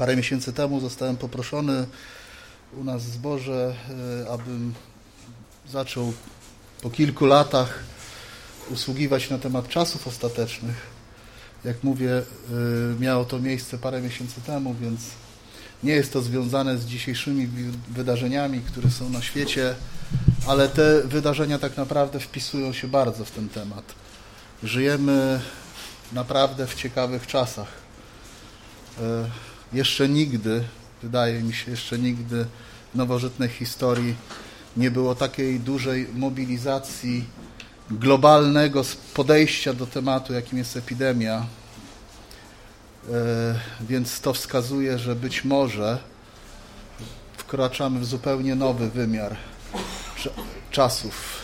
Parę miesięcy temu zostałem poproszony u nas w zborze, e, abym zaczął po kilku latach usługiwać na temat czasów ostatecznych. Jak mówię, e, miało to miejsce parę miesięcy temu, więc nie jest to związane z dzisiejszymi wydarzeniami, które są na świecie, ale te wydarzenia tak naprawdę wpisują się bardzo w ten temat. Żyjemy naprawdę w ciekawych czasach. Jeszcze nigdy, wydaje mi się, jeszcze nigdy w nowożytnej historii nie było takiej dużej mobilizacji globalnego podejścia do tematu, jakim jest epidemia. E, więc to wskazuje, że być może wkraczamy w zupełnie nowy wymiar czasów,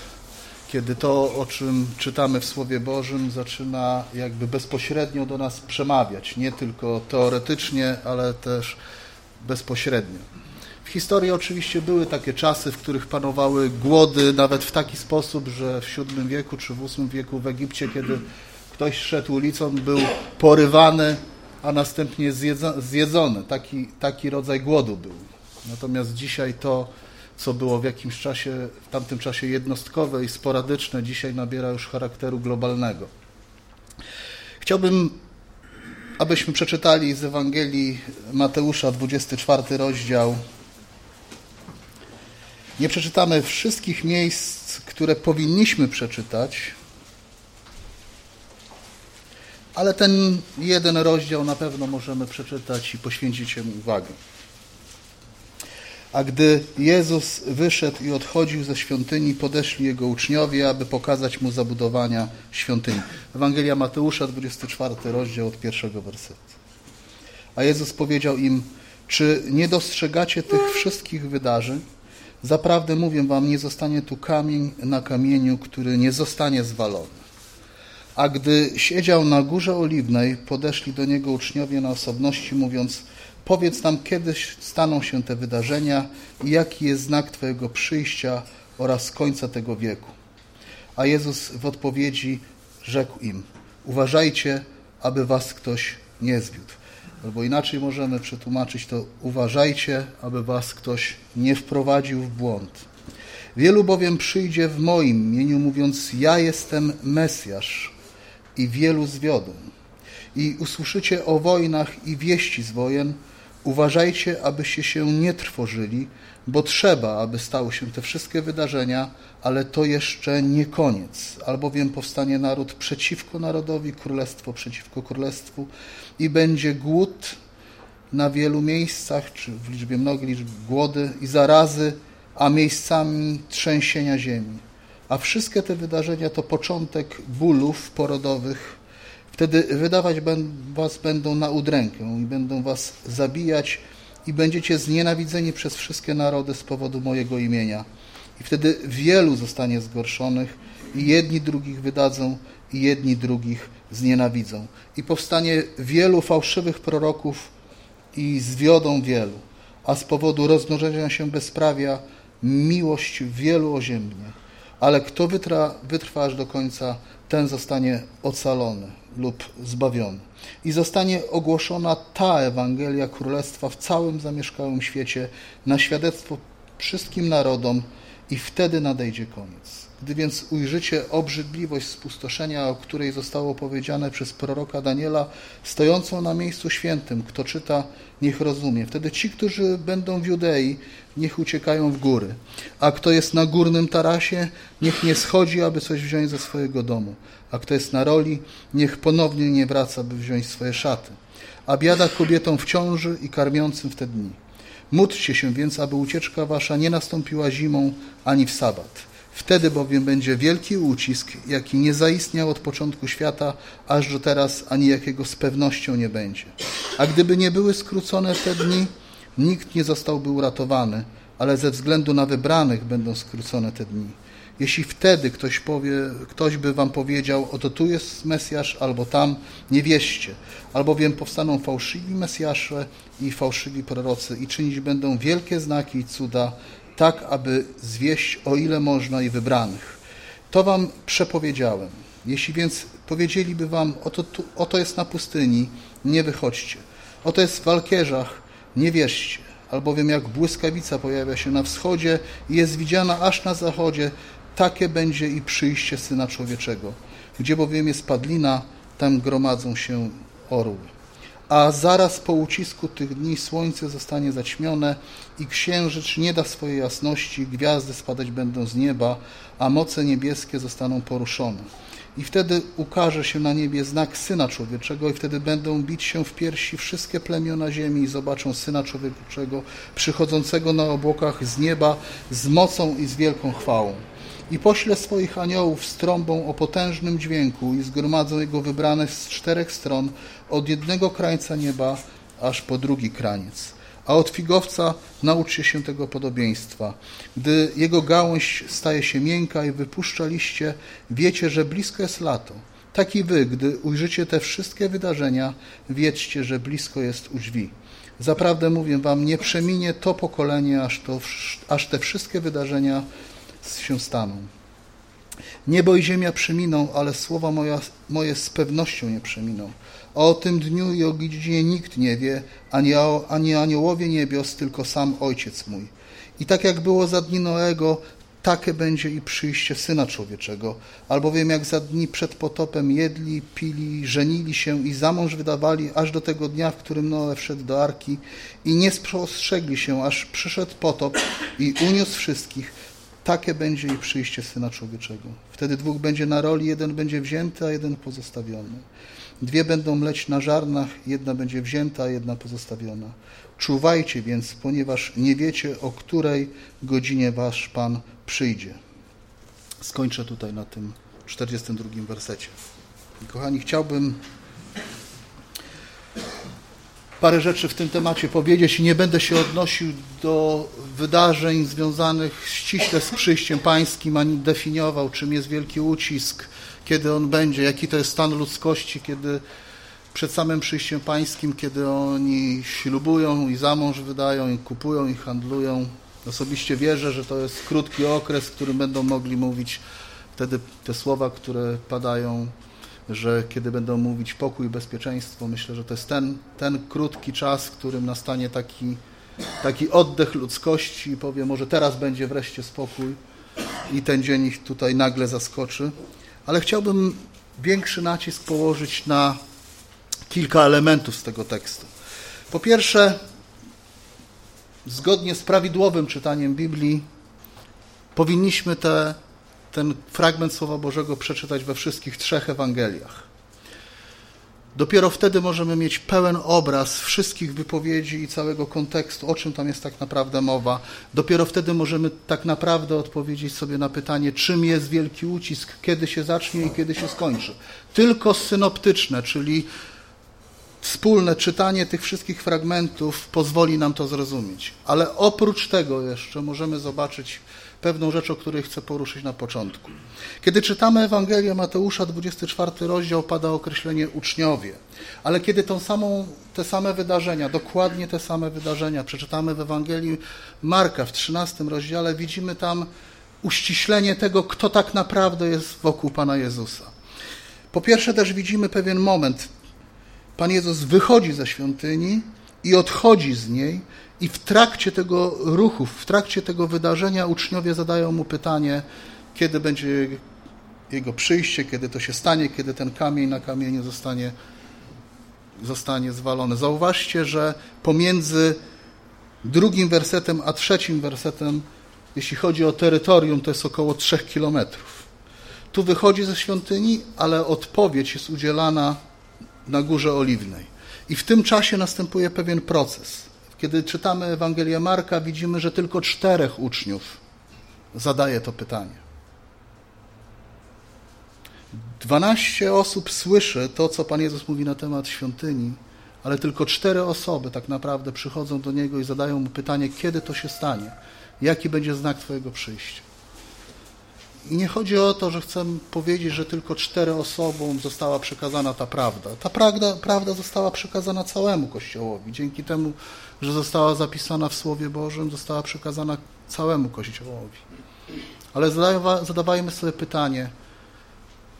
kiedy to, o czym czytamy w Słowie Bożym, zaczyna jakby bezpośrednio do nas przemawiać, nie tylko teoretycznie, ale też bezpośrednio. W historii oczywiście były takie czasy, w których panowały głody, nawet w taki sposób, że w VII wieku czy w VIII wieku w Egipcie, kiedy ktoś szedł ulicą, był porywany, a następnie zjedzony. Taki, taki rodzaj głodu był. Natomiast dzisiaj to, co było w jakimś czasie, w tamtym czasie jednostkowe i sporadyczne, dzisiaj nabiera już charakteru globalnego. Chciałbym, abyśmy przeczytali z Ewangelii Mateusza, 24 rozdział, nie przeczytamy wszystkich miejsc, które powinniśmy przeczytać, ale ten jeden rozdział na pewno możemy przeczytać i poświęcić mu uwagę. A gdy Jezus wyszedł i odchodził ze świątyni, podeszli jego uczniowie, aby pokazać mu zabudowania świątyni. Ewangelia Mateusza, 24 rozdział od pierwszego wersetu. A Jezus powiedział im, czy nie dostrzegacie tych wszystkich wydarzeń? Zaprawdę mówię wam, nie zostanie tu kamień na kamieniu, który nie zostanie zwalony. A gdy siedział na górze oliwnej, podeszli do niego uczniowie na osobności, mówiąc: Powiedz nam, kiedy staną się te wydarzenia i jaki jest znak Twojego przyjścia oraz końca tego wieku. A Jezus w odpowiedzi rzekł im: Uważajcie, aby was ktoś nie zwiódł. Albo inaczej możemy przetłumaczyć to: uważajcie, aby was ktoś nie wprowadził w błąd. Wielu bowiem przyjdzie w moim imieniu, mówiąc: Ja jestem Mesjasz, i wielu zwiodą. I usłyszycie o wojnach i wieści z wojen. Uważajcie, abyście się nie trwożyli, bo trzeba, aby stały się te wszystkie wydarzenia, ale to jeszcze nie koniec, albowiem powstanie naród przeciwko narodowi, królestwo przeciwko królestwu i będzie głód na wielu miejscach, czy w liczbie mnogiej liczb głody i zarazy, a miejscami trzęsienia ziemi. A wszystkie te wydarzenia to początek bólów porodowych. Wtedy wydawać was będą na udrękę i będą was zabijać i będziecie znienawidzeni przez wszystkie narody z powodu mojego imienia. I wtedy wielu zostanie zgorszonych i jedni drugich wydadzą i jedni drugich znienawidzą. I powstanie wielu fałszywych proroków i zwiodą wielu, a z powodu rozmnożenia się bezprawia miłość wielu oziębnie. Ale kto wytra, wytrwa aż do końca, ten zostanie ocalony lub zbawiony. I zostanie ogłoszona ta Ewangelia Królestwa w całym zamieszkałym świecie na świadectwo wszystkim narodom i wtedy nadejdzie koniec. Gdy więc ujrzycie obrzydliwość spustoszenia, o której zostało powiedziane przez proroka Daniela, stojącą na miejscu świętym, kto czyta, niech rozumie. Wtedy ci, którzy będą w Judei, niech uciekają w góry. A kto jest na górnym tarasie, niech nie schodzi, aby coś wziąć ze swojego domu. A kto jest na roli, niech ponownie nie wraca, by wziąć swoje szaty. A biada kobietom w ciąży i karmiącym w te dni. Módlcie się więc, aby ucieczka wasza nie nastąpiła zimą ani w sabat. Wtedy bowiem będzie wielki ucisk, jaki nie zaistniał od początku świata, aż do teraz, ani jakiego z pewnością nie będzie. A gdyby nie były skrócone te dni, nikt nie zostałby uratowany, ale ze względu na wybranych będą skrócone te dni. Jeśli wtedy ktoś, powie, ktoś by wam powiedział, oto tu jest Mesjasz, albo tam, nie wieście, albowiem powstaną fałszywi Mesjasze i fałszywi prorocy i czynić będą wielkie znaki i cuda, tak aby zwieść o ile można i wybranych. To wam przepowiedziałem. Jeśli więc powiedzieliby wam, oto, tu, oto jest na pustyni, nie wychodźcie. Oto jest w Walkierzach, Nie wierzcie, albowiem jak błyskawica pojawia się na wschodzie i jest widziana aż na zachodzie, takie będzie i przyjście Syna Człowieczego. Gdzie bowiem jest padlina, tam gromadzą się orły. A zaraz po ucisku tych dni słońce zostanie zaćmione i księżyc nie da swojej jasności, gwiazdy spadać będą z nieba, a moce niebieskie zostaną poruszone. I wtedy ukaże się na niebie znak Syna Człowieczego i wtedy będą bić się w piersi wszystkie plemiona ziemi i zobaczą Syna Człowieczego przychodzącego na obłokach z nieba z mocą i z wielką chwałą i pośle swoich aniołów z trąbą o potężnym dźwięku i zgromadzą jego wybrane z czterech stron, od jednego krańca nieba aż po drugi kraniec. A od figowca nauczcie się tego podobieństwa. Gdy jego gałąź staje się miękka i wypuszcza liście, wiecie, że blisko jest lato. Tak i wy, gdy ujrzycie te wszystkie wydarzenia, wiedzcie, że blisko jest u drzwi. Zaprawdę mówię wam, nie przeminie to pokolenie, aż, to, aż te wszystkie wydarzenia się staną. Niebo i ziemia przeminą, ale słowa moja, moje z pewnością nie przeminą. O tym dniu i o godzinie nikt nie wie, ani, ani aniołowie niebios, tylko sam Ojciec mój. I tak jak było za dni Noego, takie będzie i przyjście Syna Człowieczego. Albowiem jak za dni przed potopem jedli, pili, żenili się i za mąż wydawali, aż do tego dnia, w którym Noe wszedł do Arki i nie spostrzegli się, aż przyszedł potop i uniósł wszystkich, takie będzie i przyjście Syna Człowieczego. Wtedy dwóch będzie na roli, jeden będzie wzięty, a jeden pozostawiony. Dwie będą mleć na żarnach, jedna będzie wzięta, a jedna pozostawiona. Czuwajcie więc, ponieważ nie wiecie, o której godzinie wasz Pan przyjdzie. Skończę tutaj na tym 42 wersecie. Kochani, chciałbym parę rzeczy w tym temacie powiedzieć i nie będę się odnosił do wydarzeń związanych ściśle z przyjściem pańskim, ani definiował, czym jest wielki ucisk, kiedy on będzie, jaki to jest stan ludzkości, kiedy przed samym przyjściem pańskim, kiedy oni ślubują i za mąż wydają, i kupują, i handlują. Osobiście wierzę, że to jest krótki okres, w którym będą mogli mówić wtedy te słowa, które padają że kiedy będą mówić pokój bezpieczeństwo, myślę, że to jest ten, ten krótki czas, w którym nastanie taki, taki oddech ludzkości i powie, może teraz będzie wreszcie spokój i ten dzień ich tutaj nagle zaskoczy. Ale chciałbym większy nacisk położyć na kilka elementów z tego tekstu. Po pierwsze, zgodnie z prawidłowym czytaniem Biblii, powinniśmy te ten fragment Słowa Bożego przeczytać we wszystkich trzech Ewangeliach. Dopiero wtedy możemy mieć pełen obraz wszystkich wypowiedzi i całego kontekstu, o czym tam jest tak naprawdę mowa. Dopiero wtedy możemy tak naprawdę odpowiedzieć sobie na pytanie, czym jest wielki ucisk, kiedy się zacznie i kiedy się skończy. Tylko synoptyczne, czyli wspólne czytanie tych wszystkich fragmentów pozwoli nam to zrozumieć. Ale oprócz tego jeszcze możemy zobaczyć pewną rzecz, o której chcę poruszyć na początku. Kiedy czytamy Ewangelię Mateusza, 24 rozdział, pada określenie uczniowie, ale kiedy tą samą, te same wydarzenia, dokładnie te same wydarzenia przeczytamy w Ewangelii Marka w 13 rozdziale, widzimy tam uściślenie tego, kto tak naprawdę jest wokół Pana Jezusa. Po pierwsze też widzimy pewien moment. Pan Jezus wychodzi ze świątyni i odchodzi z niej, i w trakcie tego ruchu, w trakcie tego wydarzenia uczniowie zadają mu pytanie, kiedy będzie jego przyjście, kiedy to się stanie, kiedy ten kamień na kamieniu zostanie, zostanie zwalony. Zauważcie, że pomiędzy drugim wersetem a trzecim wersetem, jeśli chodzi o terytorium, to jest około trzech kilometrów. Tu wychodzi ze świątyni, ale odpowiedź jest udzielana na Górze Oliwnej. I w tym czasie następuje pewien proces. Kiedy czytamy Ewangelię Marka, widzimy, że tylko czterech uczniów zadaje to pytanie. Dwanaście osób słyszy to, co Pan Jezus mówi na temat świątyni, ale tylko cztery osoby tak naprawdę przychodzą do Niego i zadają Mu pytanie, kiedy to się stanie, jaki będzie znak Twojego przyjścia. I nie chodzi o to, że chcę powiedzieć, że tylko cztery osobom została przekazana ta prawda. Ta prawda, prawda została przekazana całemu Kościołowi. Dzięki temu, że została zapisana w Słowie Bożym, została przekazana całemu Kościołowi. Ale zadawajmy sobie pytanie,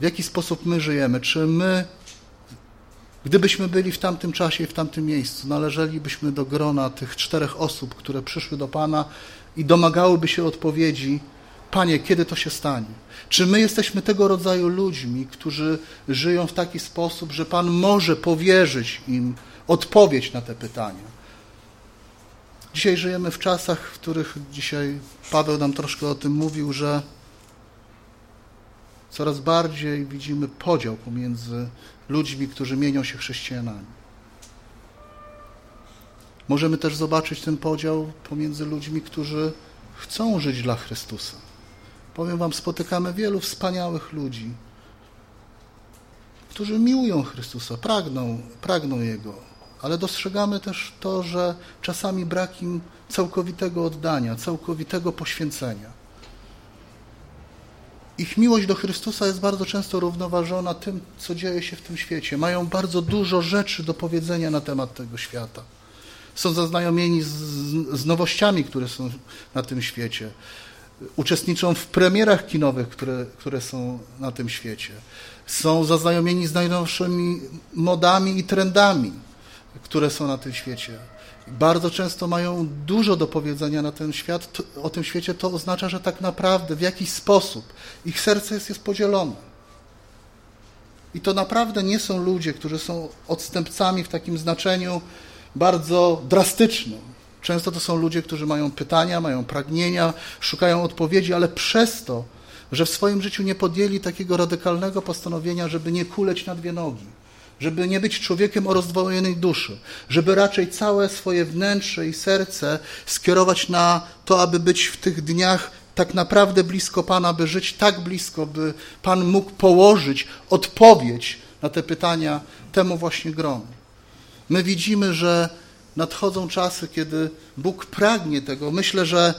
w jaki sposób my żyjemy? Czy my Gdybyśmy byli w tamtym czasie i w tamtym miejscu, należelibyśmy do grona tych czterech osób, które przyszły do Pana i domagałyby się odpowiedzi, Panie, kiedy to się stanie? Czy my jesteśmy tego rodzaju ludźmi, którzy żyją w taki sposób, że Pan może powierzyć im odpowiedź na te pytania? Dzisiaj żyjemy w czasach, w których dzisiaj Paweł nam troszkę o tym mówił, że coraz bardziej widzimy podział pomiędzy ludźmi, którzy mienią się chrześcijanami. Możemy też zobaczyć ten podział pomiędzy ludźmi, którzy chcą żyć dla Chrystusa. Powiem Wam, spotykamy wielu wspaniałych ludzi, którzy miłują Chrystusa, pragną, pragną Jego, ale dostrzegamy też to, że czasami brak im całkowitego oddania, całkowitego poświęcenia. Ich miłość do Chrystusa jest bardzo często równoważona tym, co dzieje się w tym świecie. Mają bardzo dużo rzeczy do powiedzenia na temat tego świata. Są zaznajomieni z, z nowościami, które są na tym świecie. Uczestniczą w premierach kinowych, które, które są na tym świecie. Są zaznajomieni z najnowszymi modami i trendami, które są na tym świecie bardzo często mają dużo do powiedzenia na ten świat, o tym świecie, to oznacza, że tak naprawdę w jakiś sposób ich serce jest, jest podzielone. I to naprawdę nie są ludzie, którzy są odstępcami w takim znaczeniu bardzo drastycznym. Często to są ludzie, którzy mają pytania, mają pragnienia, szukają odpowiedzi, ale przez to, że w swoim życiu nie podjęli takiego radykalnego postanowienia, żeby nie kuleć na dwie nogi, żeby nie być człowiekiem o rozdwojonej duszy, żeby raczej całe swoje wnętrze i serce skierować na to, aby być w tych dniach tak naprawdę blisko Pana, by żyć tak blisko, by Pan mógł położyć odpowiedź na te pytania temu właśnie gronu. My widzimy, że nadchodzą czasy, kiedy Bóg pragnie tego. Myślę, że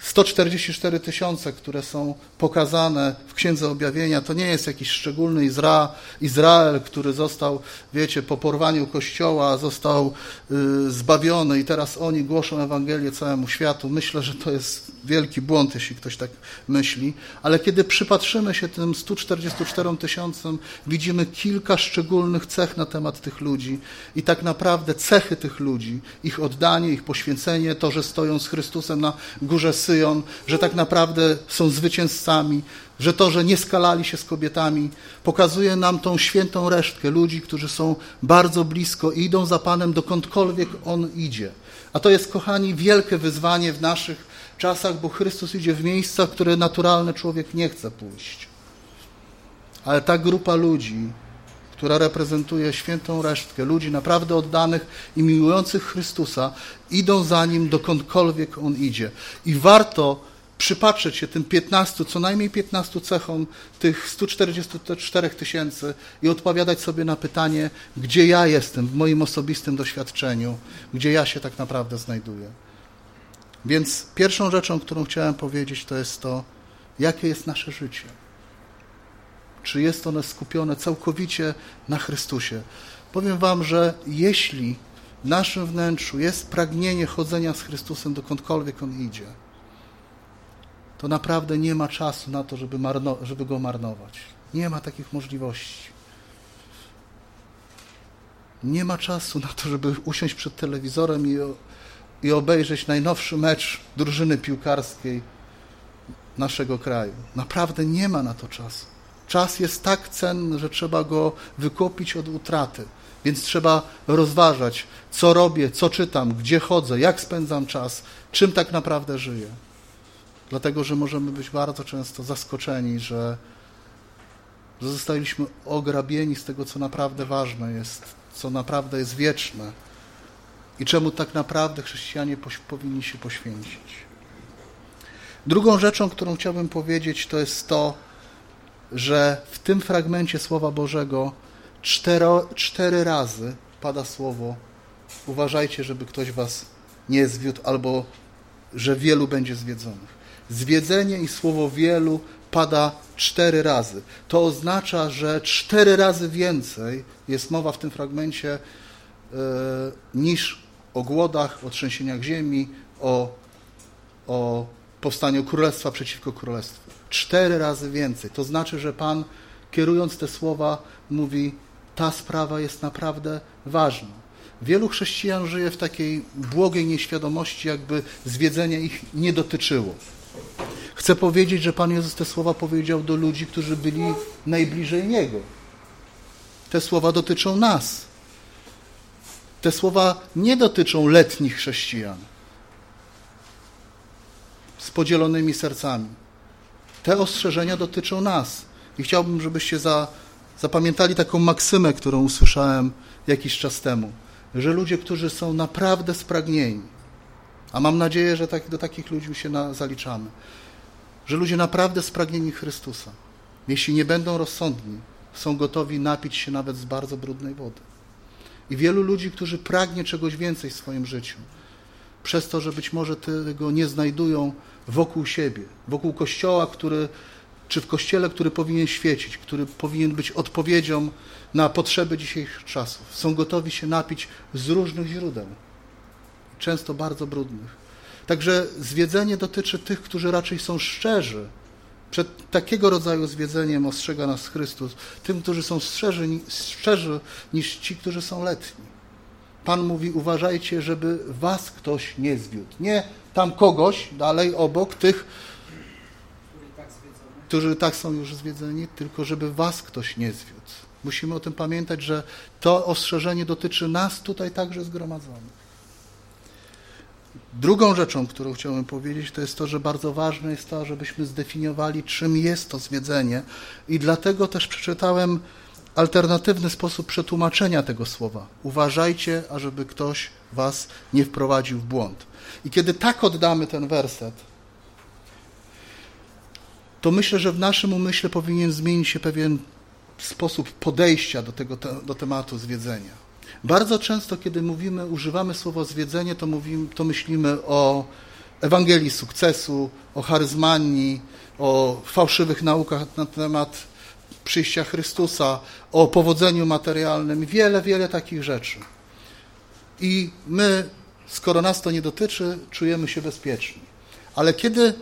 144 tysiące, które są pokazane w Księdze Objawienia, to nie jest jakiś szczególny Izra Izrael, który został, wiecie, po porwaniu Kościoła został y, zbawiony i teraz oni głoszą Ewangelię całemu światu. Myślę, że to jest wielki błąd, jeśli ktoś tak myśli. Ale kiedy przypatrzymy się tym 144 tysiącom, widzimy kilka szczególnych cech na temat tych ludzi i tak naprawdę cechy tych ludzi, ich oddanie, ich poświęcenie, to, że stoją z Chrystusem na górze Syjon, że tak naprawdę są zwycięzcami, że to, że nie skalali się z kobietami, pokazuje nam tą świętą resztkę ludzi, którzy są bardzo blisko i idą za Panem dokądkolwiek On idzie. A to jest, kochani, wielkie wyzwanie w naszych czasach, bo Chrystus idzie w miejsca, które naturalny człowiek nie chce pójść. Ale ta grupa ludzi, która reprezentuje świętą resztkę ludzi naprawdę oddanych i miłujących Chrystusa, idą za Nim dokądkolwiek On idzie. I warto przypatrzeć się tym 15, co najmniej 15 cechom tych 144 tysięcy i odpowiadać sobie na pytanie, gdzie ja jestem w moim osobistym doświadczeniu, gdzie ja się tak naprawdę znajduję. Więc pierwszą rzeczą, którą chciałem powiedzieć, to jest to, jakie jest nasze życie. Czy jest ono skupione całkowicie na Chrystusie? Powiem Wam, że jeśli naszym wnętrzu jest pragnienie chodzenia z Chrystusem dokądkolwiek On idzie, to naprawdę nie ma czasu na to, żeby, marno, żeby go marnować. Nie ma takich możliwości. Nie ma czasu na to, żeby usiąść przed telewizorem i, i obejrzeć najnowszy mecz drużyny piłkarskiej naszego kraju. Naprawdę nie ma na to czasu. Czas jest tak cenny, że trzeba go wykupić od utraty. Więc trzeba rozważać, co robię, co czytam, gdzie chodzę, jak spędzam czas, czym tak naprawdę żyję. Dlatego, że możemy być bardzo często zaskoczeni, że zostaliśmy ograbieni z tego, co naprawdę ważne jest, co naprawdę jest wieczne i czemu tak naprawdę chrześcijanie powinni się poświęcić. Drugą rzeczą, którą chciałbym powiedzieć, to jest to, że w tym fragmencie Słowa Bożego cztero, cztery razy pada słowo uważajcie, żeby ktoś was nie zwiódł, albo że wielu będzie zwiedzonych. Zwiedzenie i słowo wielu pada cztery razy. To oznacza, że cztery razy więcej jest mowa w tym fragmencie e, niż o głodach, o trzęsieniach ziemi, o, o powstaniu królestwa przeciwko królestwu. Cztery razy więcej. To znaczy, że Pan, kierując te słowa, mówi: ta sprawa jest naprawdę ważna. Wielu chrześcijan żyje w takiej błogiej nieświadomości, jakby zwiedzenie ich nie dotyczyło. Chcę powiedzieć, że Pan Jezus te słowa powiedział do ludzi, którzy byli najbliżej Niego. Te słowa dotyczą nas. Te słowa nie dotyczą letnich chrześcijan z podzielonymi sercami. Te ostrzeżenia dotyczą nas. I chciałbym, żebyście za, zapamiętali taką maksymę, którą usłyszałem jakiś czas temu, że ludzie, którzy są naprawdę spragnieni, a mam nadzieję, że tak, do takich ludzi się na, zaliczamy, że ludzie naprawdę spragnieni Chrystusa, jeśli nie będą rozsądni, są gotowi napić się nawet z bardzo brudnej wody. I wielu ludzi, którzy pragnie czegoś więcej w swoim życiu, przez to, że być może tego nie znajdują wokół siebie, wokół Kościoła, który, czy w Kościele, który powinien świecić, który powinien być odpowiedzią na potrzeby dzisiejszych czasów. Są gotowi się napić z różnych źródeł, często bardzo brudnych. Także zwiedzenie dotyczy tych, którzy raczej są szczerzy. Przed takiego rodzaju zwiedzeniem ostrzega nas Chrystus, tym, którzy są szczerzy, szczerzy niż ci, którzy są letni. Pan mówi, uważajcie, żeby was ktoś nie zwiódł. Nie tam kogoś dalej obok tych, którzy tak są już zwiedzeni, tylko żeby was ktoś nie zwiódł. Musimy o tym pamiętać, że to ostrzeżenie dotyczy nas tutaj także zgromadzonych. Drugą rzeczą, którą chciałbym powiedzieć, to jest to, że bardzo ważne jest to, żebyśmy zdefiniowali, czym jest to zwiedzenie i dlatego też przeczytałem alternatywny sposób przetłumaczenia tego słowa. Uważajcie, ażeby ktoś was nie wprowadził w błąd. I kiedy tak oddamy ten werset, to myślę, że w naszym umyśle powinien zmienić się pewien sposób podejścia do tego do tematu zwiedzenia. Bardzo często, kiedy mówimy, używamy słowa zwiedzenie, to, mówimy, to myślimy o Ewangelii sukcesu, o charyzmanii, o fałszywych naukach na temat przyjścia Chrystusa, o powodzeniu materialnym, wiele, wiele takich rzeczy. I my, skoro nas to nie dotyczy, czujemy się bezpieczni. Ale kiedy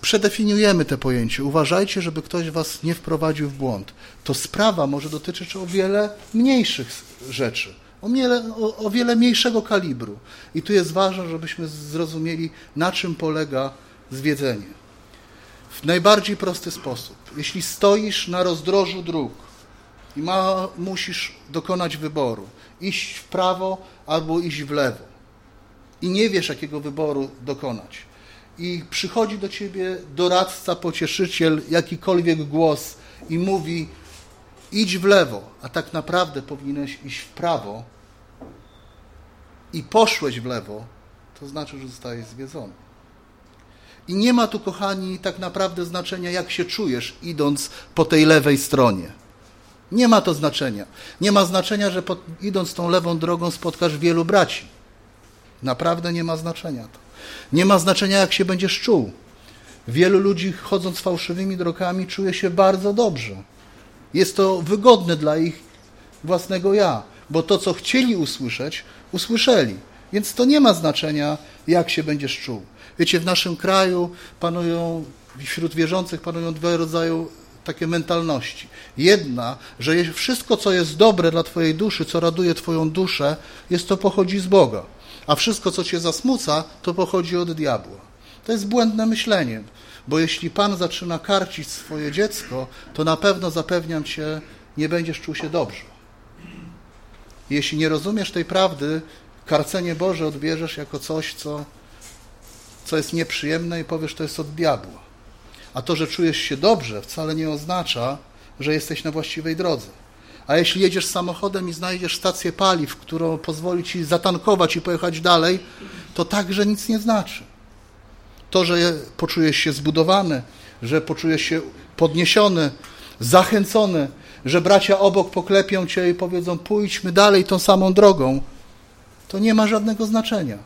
przedefiniujemy te pojęcie, uważajcie, żeby ktoś was nie wprowadził w błąd, to sprawa może dotyczyć o wiele mniejszych rzeczy, o, miele, o, o wiele mniejszego kalibru. I tu jest ważne, żebyśmy zrozumieli, na czym polega zwiedzenie. W najbardziej prosty sposób. Jeśli stoisz na rozdrożu dróg i ma, musisz dokonać wyboru, iść w prawo albo iść w lewo i nie wiesz, jakiego wyboru dokonać, i przychodzi do ciebie doradca, pocieszyciel, jakikolwiek głos i mówi idź w lewo, a tak naprawdę powinieneś iść w prawo i poszłeś w lewo, to znaczy, że zostajesz zwiedzony. I nie ma tu, kochani, tak naprawdę znaczenia, jak się czujesz, idąc po tej lewej stronie. Nie ma to znaczenia. Nie ma znaczenia, że pod, idąc tą lewą drogą spotkasz wielu braci. Naprawdę nie ma znaczenia to. Nie ma znaczenia, jak się będziesz czuł. Wielu ludzi chodząc fałszywymi drogami czuje się bardzo dobrze. Jest to wygodne dla ich własnego ja, bo to, co chcieli usłyszeć, usłyszeli. Więc to nie ma znaczenia, jak się będziesz czuł. Wiecie, w naszym kraju panują, wśród wierzących panują dwa rodzaje takie mentalności. Jedna, że wszystko, co jest dobre dla Twojej duszy, co raduje Twoją duszę, jest to pochodzi z Boga a wszystko, co cię zasmuca, to pochodzi od diabła. To jest błędne myślenie, bo jeśli Pan zaczyna karcić swoje dziecko, to na pewno zapewniam cię, nie będziesz czuł się dobrze. Jeśli nie rozumiesz tej prawdy, karcenie Boże odbierzesz jako coś, co, co jest nieprzyjemne i powiesz, to jest od diabła. A to, że czujesz się dobrze, wcale nie oznacza, że jesteś na właściwej drodze. A jeśli jedziesz samochodem i znajdziesz stację paliw, którą pozwoli ci zatankować i pojechać dalej, to także nic nie znaczy. To, że poczujesz się zbudowany, że poczujesz się podniesiony, zachęcony, że bracia obok poklepią cię i powiedzą: pójdźmy dalej tą samą drogą, to nie ma żadnego znaczenia.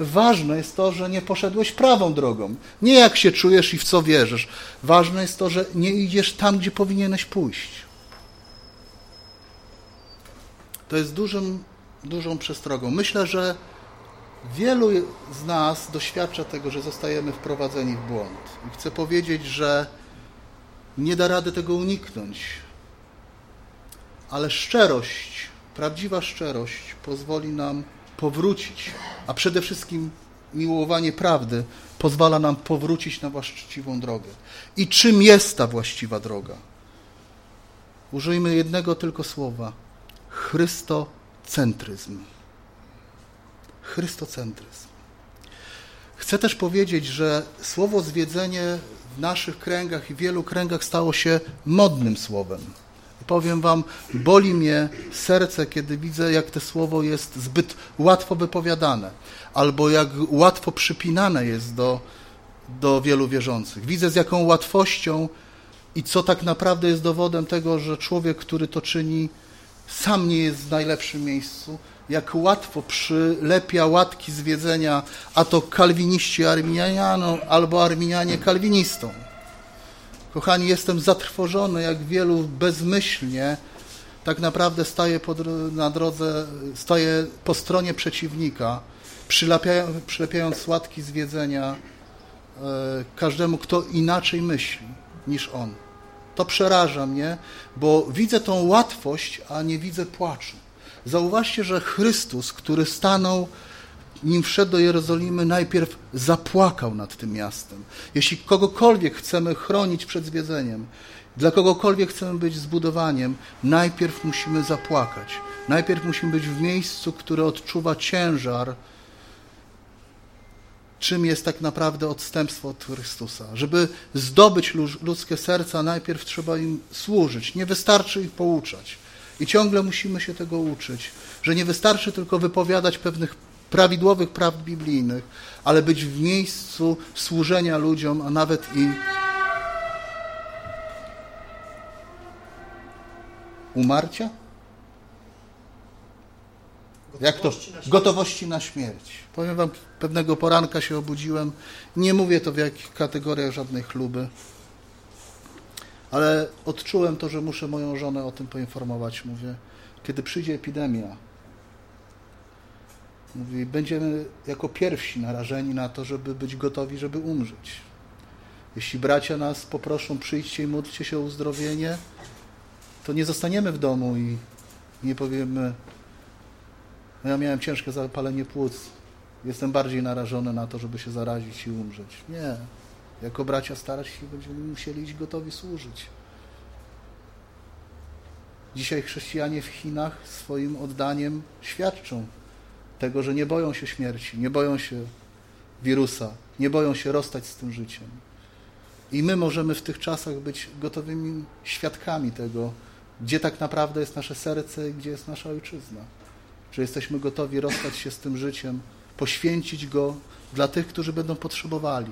Ważne jest to, że nie poszedłeś prawą drogą. Nie jak się czujesz i w co wierzysz. Ważne jest to, że nie idziesz tam, gdzie powinieneś pójść. To jest dużym, dużą przestrogą. Myślę, że wielu z nas doświadcza tego, że zostajemy wprowadzeni w błąd. I chcę powiedzieć, że nie da rady tego uniknąć. ale szczerość, prawdziwa szczerość pozwoli nam powrócić, a przede wszystkim miłowanie prawdy pozwala nam powrócić na właściwą drogę. I czym jest ta właściwa droga? Użyjmy jednego tylko słowa. Chrystocentryzm. Chrystocentryzm. Chcę też powiedzieć, że słowo zwiedzenie w naszych kręgach i wielu kręgach stało się modnym słowem. Powiem Wam, boli mnie serce, kiedy widzę, jak to słowo jest zbyt łatwo wypowiadane, albo jak łatwo przypinane jest do, do wielu wierzących. Widzę, z jaką łatwością i co tak naprawdę jest dowodem tego, że człowiek, który to czyni, sam nie jest w najlepszym miejscu, jak łatwo przylepia łatki zwiedzenia, a to kalwiniści arminianom albo arminianie kalwinistom. Kochani, jestem zatrwożony, jak wielu bezmyślnie tak naprawdę staje po, na drodze, staje po stronie przeciwnika, przylepiając, łatki zwiedzenia e, każdemu, kto inaczej myśli niż on. To przeraża mnie, bo widzę tą łatwość, a nie widzę płaczu. Zauważcie, że Chrystus, który stanął, nim wszedł do Jerozolimy, najpierw zapłakał nad tym miastem. Jeśli kogokolwiek chcemy chronić przed zwiedzeniem, dla kogokolwiek chcemy być zbudowaniem, najpierw musimy zapłakać. Najpierw musimy być w miejscu, które odczuwa ciężar, czym jest tak naprawdę odstępstwo od Chrystusa. Żeby zdobyć ludzkie serca, najpierw trzeba im służyć. Nie wystarczy ich pouczać. I ciągle musimy się tego uczyć, że nie wystarczy tylko wypowiadać pewnych prawidłowych prawd biblijnych, ale być w miejscu służenia ludziom, a nawet i umarcia? Jak to? Gotowości na śmierć. Powiem wam, pewnego poranka się obudziłem. Nie mówię to w jakich kategoriach żadnej chluby ale odczułem to, że muszę moją żonę o tym poinformować. Mówię, kiedy przyjdzie epidemia, mówi, będziemy jako pierwsi narażeni na to, żeby być gotowi, żeby umrzeć. Jeśli bracia nas poproszą, przyjdźcie i módlcie się o uzdrowienie, to nie zostaniemy w domu i nie powiemy, no ja miałem ciężkie zapalenie płuc, jestem bardziej narażony na to, żeby się zarazić i umrzeć. Nie, jako bracia starać się będziemy musieli iść gotowi służyć. Dzisiaj chrześcijanie w Chinach swoim oddaniem świadczą tego, że nie boją się śmierci, nie boją się wirusa, nie boją się rozstać z tym życiem. I my możemy w tych czasach być gotowymi świadkami tego, gdzie tak naprawdę jest nasze serce i gdzie jest nasza ojczyzna. Czy jesteśmy gotowi rozstać się z tym życiem, poświęcić go dla tych, którzy będą potrzebowali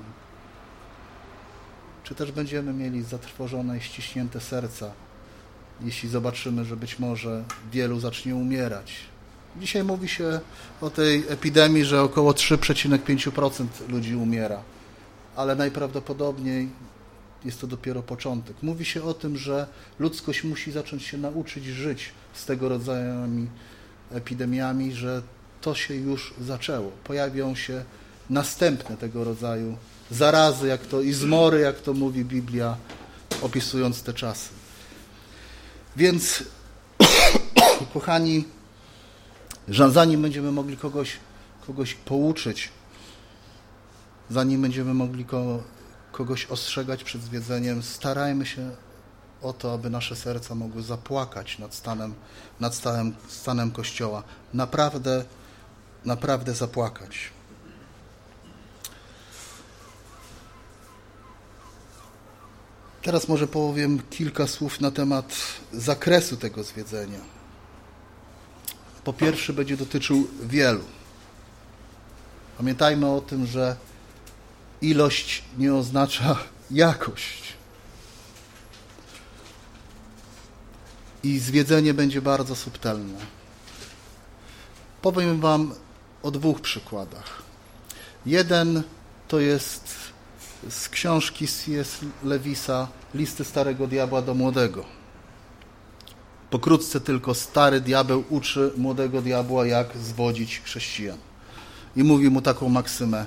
czy też będziemy mieli zatrwożone i ściśnięte serca, jeśli zobaczymy, że być może wielu zacznie umierać. Dzisiaj mówi się o tej epidemii, że około 3,5% ludzi umiera, ale najprawdopodobniej jest to dopiero początek. Mówi się o tym, że ludzkość musi zacząć się nauczyć żyć z tego rodzaju epidemiami, że to się już zaczęło. Pojawią się następne tego rodzaju zarazy, jak to i zmory, jak to mówi Biblia, opisując te czasy. Więc, kochani, zanim będziemy mogli kogoś, kogoś pouczyć, zanim będziemy mogli ko, kogoś ostrzegać przed zwiedzeniem, starajmy się o to, aby nasze serca mogły zapłakać nad stanem, nad stanem, stanem Kościoła. Naprawdę, naprawdę zapłakać. Teraz może powiem kilka słów na temat zakresu tego zwiedzenia. Po pierwsze będzie dotyczył wielu. Pamiętajmy o tym, że ilość nie oznacza jakość. I zwiedzenie będzie bardzo subtelne. Powiem Wam o dwóch przykładach. Jeden to jest z książki C.S. Lewisa Listy Starego Diabła do Młodego. Pokrótce tylko stary diabeł uczy młodego diabła, jak zwodzić chrześcijan. I mówi mu taką maksymę.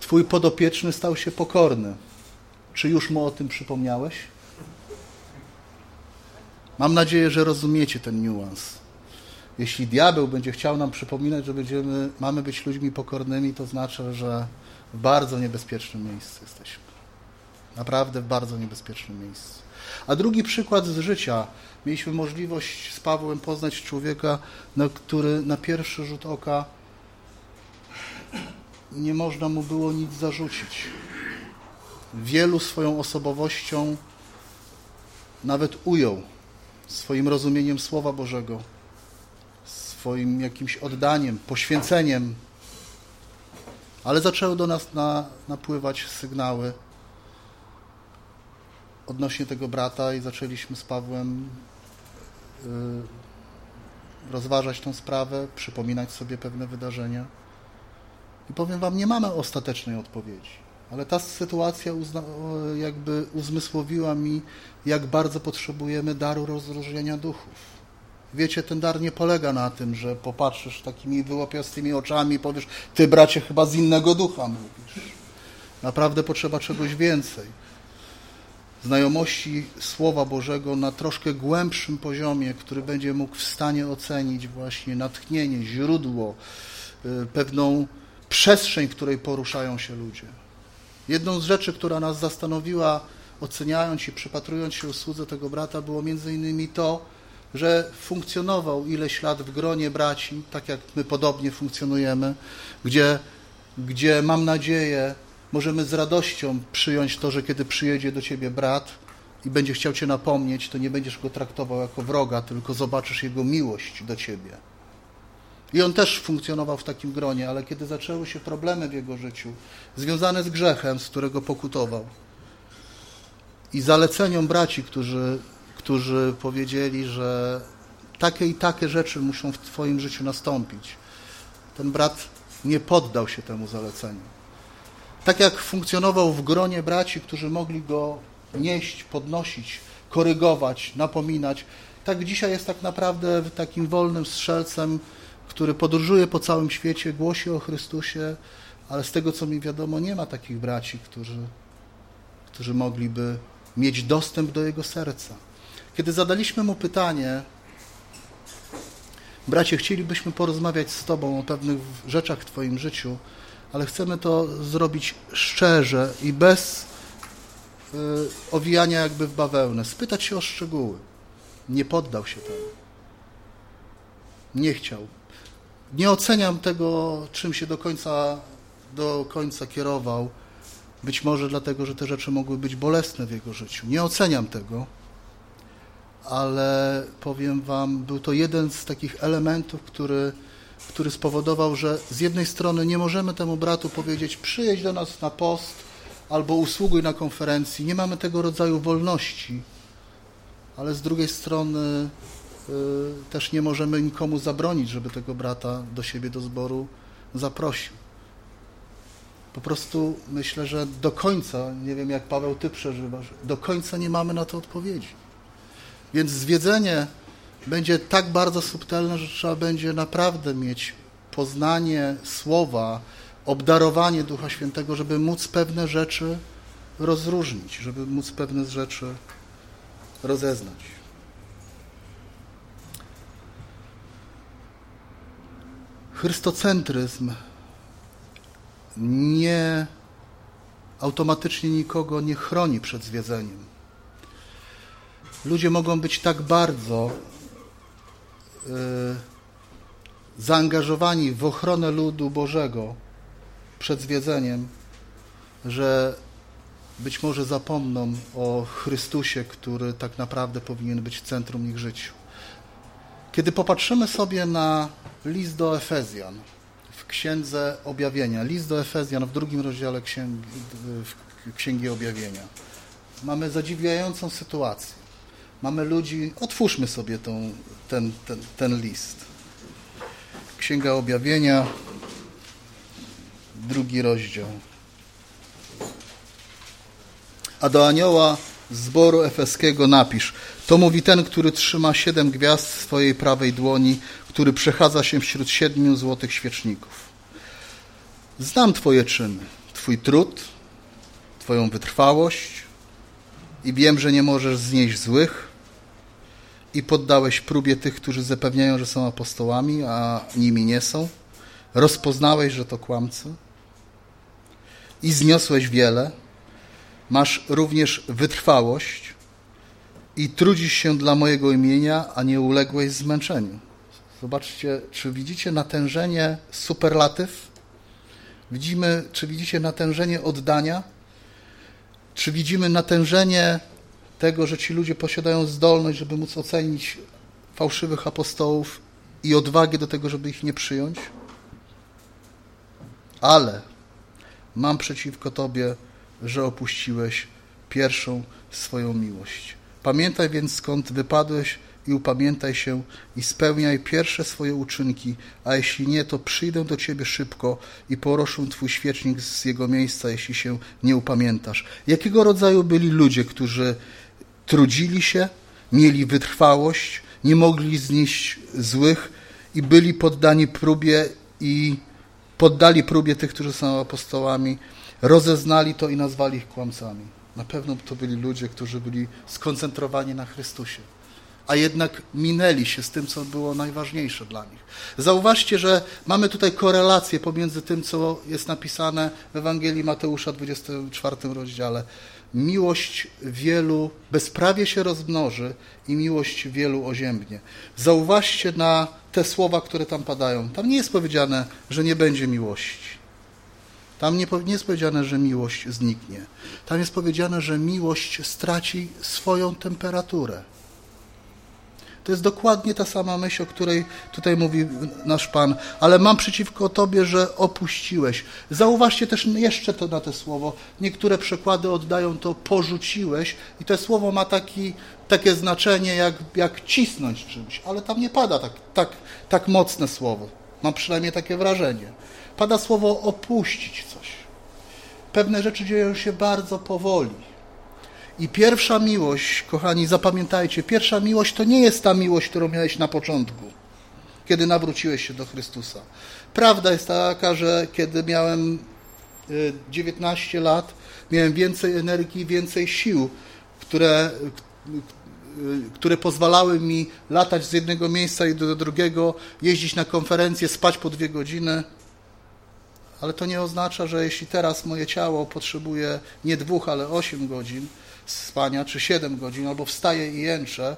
Twój podopieczny stał się pokorny. Czy już mu o tym przypomniałeś? Mam nadzieję, że rozumiecie ten niuans. Jeśli diabeł będzie chciał nam przypominać, że będziemy, mamy być ludźmi pokornymi, to znaczy, że w bardzo niebezpiecznym miejscu jesteśmy. Naprawdę w bardzo niebezpiecznym miejscu. A drugi przykład z życia. Mieliśmy możliwość z Pawłem poznać człowieka, na który na pierwszy rzut oka nie można mu było nic zarzucić. Wielu swoją osobowością nawet ujął, swoim rozumieniem Słowa Bożego, swoim jakimś oddaniem, poświęceniem. Ale zaczęły do nas na, napływać sygnały odnośnie tego brata i zaczęliśmy z Pawłem y, rozważać tą sprawę, przypominać sobie pewne wydarzenia. I powiem Wam, nie mamy ostatecznej odpowiedzi, ale ta sytuacja uzna, jakby uzmysłowiła mi, jak bardzo potrzebujemy daru rozróżnienia duchów. Wiecie, ten dar nie polega na tym, że popatrzysz takimi wyłopiastymi oczami i powiesz, ty bracie chyba z innego ducha mówisz. Naprawdę potrzeba czegoś więcej. Znajomości Słowa Bożego na troszkę głębszym poziomie, który będzie mógł w stanie ocenić właśnie natchnienie, źródło, y, pewną przestrzeń, w której poruszają się ludzie. Jedną z rzeczy, która nas zastanowiła, oceniając i przypatrując się usłudze tego brata, było między innymi to, że funkcjonował ileś lat w gronie braci, tak jak my podobnie funkcjonujemy, gdzie, gdzie mam nadzieję, możemy z radością przyjąć to, że kiedy przyjedzie do ciebie brat i będzie chciał cię napomnieć, to nie będziesz go traktował jako wroga, tylko zobaczysz jego miłość do ciebie. I on też funkcjonował w takim gronie, ale kiedy zaczęły się problemy w jego życiu, związane z grzechem, z którego pokutował, i zaleceniom braci, którzy, którzy powiedzieli, że takie i takie rzeczy muszą w Twoim życiu nastąpić, ten brat nie poddał się temu zaleceniu. Tak jak funkcjonował w gronie braci, którzy mogli go nieść, podnosić, korygować, napominać, tak dzisiaj jest tak naprawdę takim wolnym strzelcem, który podróżuje po całym świecie, głosi o Chrystusie, ale z tego co mi wiadomo, nie ma takich braci, którzy, którzy mogliby mieć dostęp do jego serca. Kiedy zadaliśmy mu pytanie, bracie, chcielibyśmy porozmawiać z Tobą o pewnych rzeczach w Twoim życiu, ale chcemy to zrobić szczerze i bez y, owijania jakby w bawełnę, spytać się o szczegóły. Nie poddał się temu. Nie chciał. Nie oceniam tego, czym się do końca, do końca kierował. Być może dlatego, że te rzeczy mogły być bolesne w jego życiu. Nie oceniam tego, ale powiem Wam, był to jeden z takich elementów, który, który spowodował, że z jednej strony nie możemy temu bratu powiedzieć, przyjedź do nas na post albo usługuj na konferencji. Nie mamy tego rodzaju wolności, ale z drugiej strony też nie możemy nikomu zabronić, żeby tego brata do siebie, do zboru zaprosił. Po prostu myślę, że do końca, nie wiem jak Paweł Ty przeżywasz, do końca nie mamy na to odpowiedzi. Więc zwiedzenie będzie tak bardzo subtelne, że trzeba będzie naprawdę mieć poznanie słowa, obdarowanie Ducha Świętego, żeby móc pewne rzeczy rozróżnić, żeby móc pewne rzeczy rozeznać. Chrystocentryzm nie automatycznie nikogo nie chroni przed zwiedzeniem. Ludzie mogą być tak bardzo y, zaangażowani w ochronę ludu Bożego przed zwiedzeniem, że być może zapomną o Chrystusie, który tak naprawdę powinien być w centrum ich życia. Kiedy popatrzymy sobie na list do Efezjan w Księdze Objawienia, list do Efezjan w drugim rozdziale Księgi, Księgi Objawienia, mamy zadziwiającą sytuację. Mamy ludzi, otwórzmy sobie tą, ten, ten, ten list. Księga Objawienia, drugi rozdział. A do anioła zboru efeskiego napisz. To mówi ten, który trzyma siedem gwiazd w swojej prawej dłoni, który przechadza się wśród siedmiu złotych świeczników. Znam Twoje czyny, Twój trud, Twoją wytrwałość i wiem, że nie możesz znieść złych i poddałeś próbie tych, którzy zapewniają, że są apostołami, a nimi nie są. Rozpoznałeś, że to kłamcy i zniosłeś wiele. Masz również wytrwałość i trudzisz się dla mojego imienia, a nie uległeś zmęczeniu. Zobaczcie, czy widzicie natężenie superlatyw? Widzimy, czy widzicie natężenie oddania? Czy widzimy natężenie tego, że ci ludzie posiadają zdolność, żeby móc ocenić fałszywych apostołów i odwagę do tego, żeby ich nie przyjąć? Ale mam przeciwko Tobie, że opuściłeś pierwszą swoją miłość. Pamiętaj więc, skąd wypadłeś i upamiętaj się i spełniaj pierwsze swoje uczynki, a jeśli nie, to przyjdę do Ciebie szybko i poroszę Twój świecznik z jego miejsca, jeśli się nie upamiętasz. Jakiego rodzaju byli ludzie, którzy trudzili się, mieli wytrwałość, nie mogli znieść złych i byli poddani próbie i poddali próbie tych, którzy są apostołami, rozeznali to i nazwali ich kłamcami. Na pewno to byli ludzie, którzy byli skoncentrowani na Chrystusie, a jednak minęli się z tym, co było najważniejsze dla nich. Zauważcie, że mamy tutaj korelację pomiędzy tym, co jest napisane w Ewangelii Mateusza 24 rozdziale. Miłość wielu bezprawie się rozmnoży i miłość wielu oziębnie. Zauważcie na te słowa, które tam padają. Tam nie jest powiedziane, że nie będzie miłości. Tam nie, nie jest powiedziane, że miłość zniknie. Tam jest powiedziane, że miłość straci swoją temperaturę. To jest dokładnie ta sama myśl, o której tutaj mówi nasz Pan. Ale mam przeciwko Tobie, że opuściłeś. Zauważcie też jeszcze to na to słowo. Niektóre przekłady oddają to porzuciłeś i to słowo ma taki, takie znaczenie jak, jak cisnąć czymś, ale tam nie pada tak, tak, tak mocne słowo. Mam przynajmniej takie wrażenie. Pada słowo opuścić coś. Pewne rzeczy dzieją się bardzo powoli. I pierwsza miłość, kochani, zapamiętajcie, pierwsza miłość to nie jest ta miłość, którą miałeś na początku, kiedy nawróciłeś się do Chrystusa. Prawda jest taka, że kiedy miałem 19 y, lat, miałem więcej energii, więcej sił, które, y, które pozwalały mi latać z jednego miejsca i do drugiego, jeździć na konferencje, spać po dwie godziny. Ale to nie oznacza, że jeśli teraz moje ciało potrzebuje nie dwóch, ale osiem godzin, spania, czy 7 godzin, albo wstaję i jęczę,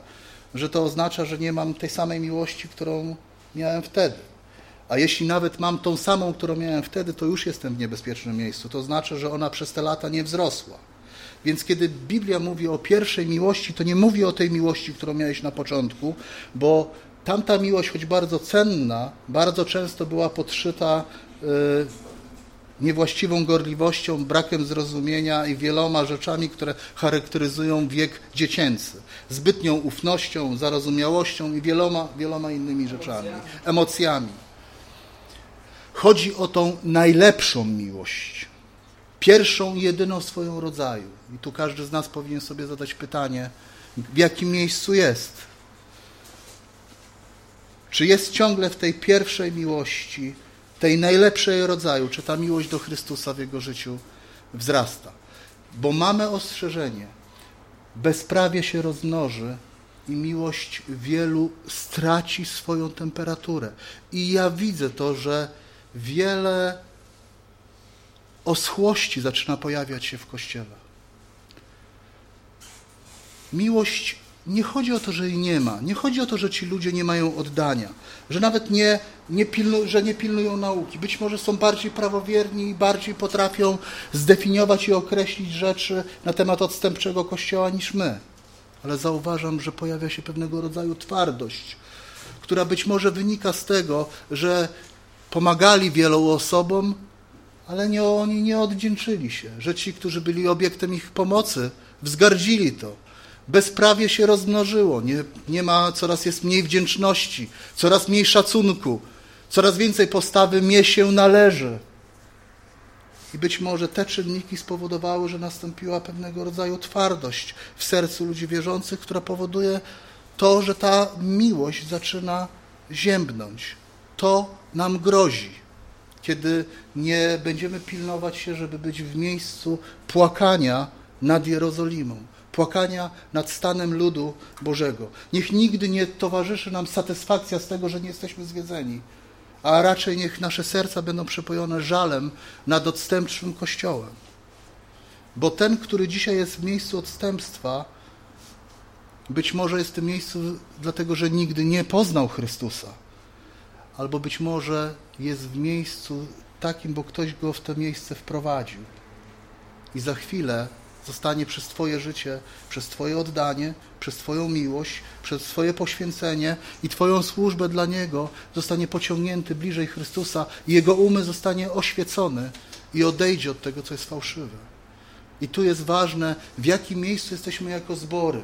że to oznacza, że nie mam tej samej miłości, którą miałem wtedy. A jeśli nawet mam tą samą, którą miałem wtedy, to już jestem w niebezpiecznym miejscu. To znaczy, że ona przez te lata nie wzrosła. Więc kiedy Biblia mówi o pierwszej miłości, to nie mówi o tej miłości, którą miałeś na początku, bo tamta miłość, choć bardzo cenna, bardzo często była podszyta yy, niewłaściwą gorliwością, brakiem zrozumienia i wieloma rzeczami, które charakteryzują wiek dziecięcy. Zbytnią ufnością, zarozumiałością i wieloma, wieloma innymi rzeczami, emocjami. Chodzi o tą najlepszą miłość. Pierwszą, jedyną swoją rodzaju. I tu każdy z nas powinien sobie zadać pytanie, w jakim miejscu jest. Czy jest ciągle w tej pierwszej miłości, tej najlepszej rodzaju, czy ta miłość do Chrystusa w jego życiu wzrasta. Bo mamy ostrzeżenie. Bezprawie się rozmnoży i miłość wielu straci swoją temperaturę. I ja widzę to, że wiele oschłości zaczyna pojawiać się w Kościele. Miłość nie chodzi o to, że jej nie ma. Nie chodzi o to, że ci ludzie nie mają oddania, że nawet nie, nie, pilnu, że nie pilnują nauki. Być może są bardziej prawowierni i bardziej potrafią zdefiniować i określić rzeczy na temat odstępczego Kościoła niż my. Ale zauważam, że pojawia się pewnego rodzaju twardość, która być może wynika z tego, że pomagali wielu osobom, ale nie, oni nie oddzięczyli się, że ci, którzy byli obiektem ich pomocy, wzgardzili to bezprawie się rozmnożyło, nie, nie ma, coraz jest mniej wdzięczności, coraz mniej szacunku, coraz więcej postawy mnie się należy. I być może te czynniki spowodowały, że nastąpiła pewnego rodzaju twardość w sercu ludzi wierzących, która powoduje to, że ta miłość zaczyna ziębnąć. To nam grozi, kiedy nie będziemy pilnować się, żeby być w miejscu płakania nad Jerozolimą płakania nad stanem ludu Bożego. Niech nigdy nie towarzyszy nam satysfakcja z tego, że nie jesteśmy zwiedzeni, a raczej niech nasze serca będą przepojone żalem nad odstępczym Kościołem. Bo ten, który dzisiaj jest w miejscu odstępstwa, być może jest w tym miejscu dlatego, że nigdy nie poznał Chrystusa. Albo być może jest w miejscu takim, bo ktoś go w to miejsce wprowadził. I za chwilę zostanie przez Twoje życie, przez Twoje oddanie, przez Twoją miłość, przez Twoje poświęcenie i Twoją służbę dla Niego zostanie pociągnięty bliżej Chrystusa i Jego umysł zostanie oświecony i odejdzie od tego, co jest fałszywe. I tu jest ważne, w jakim miejscu jesteśmy jako zbory.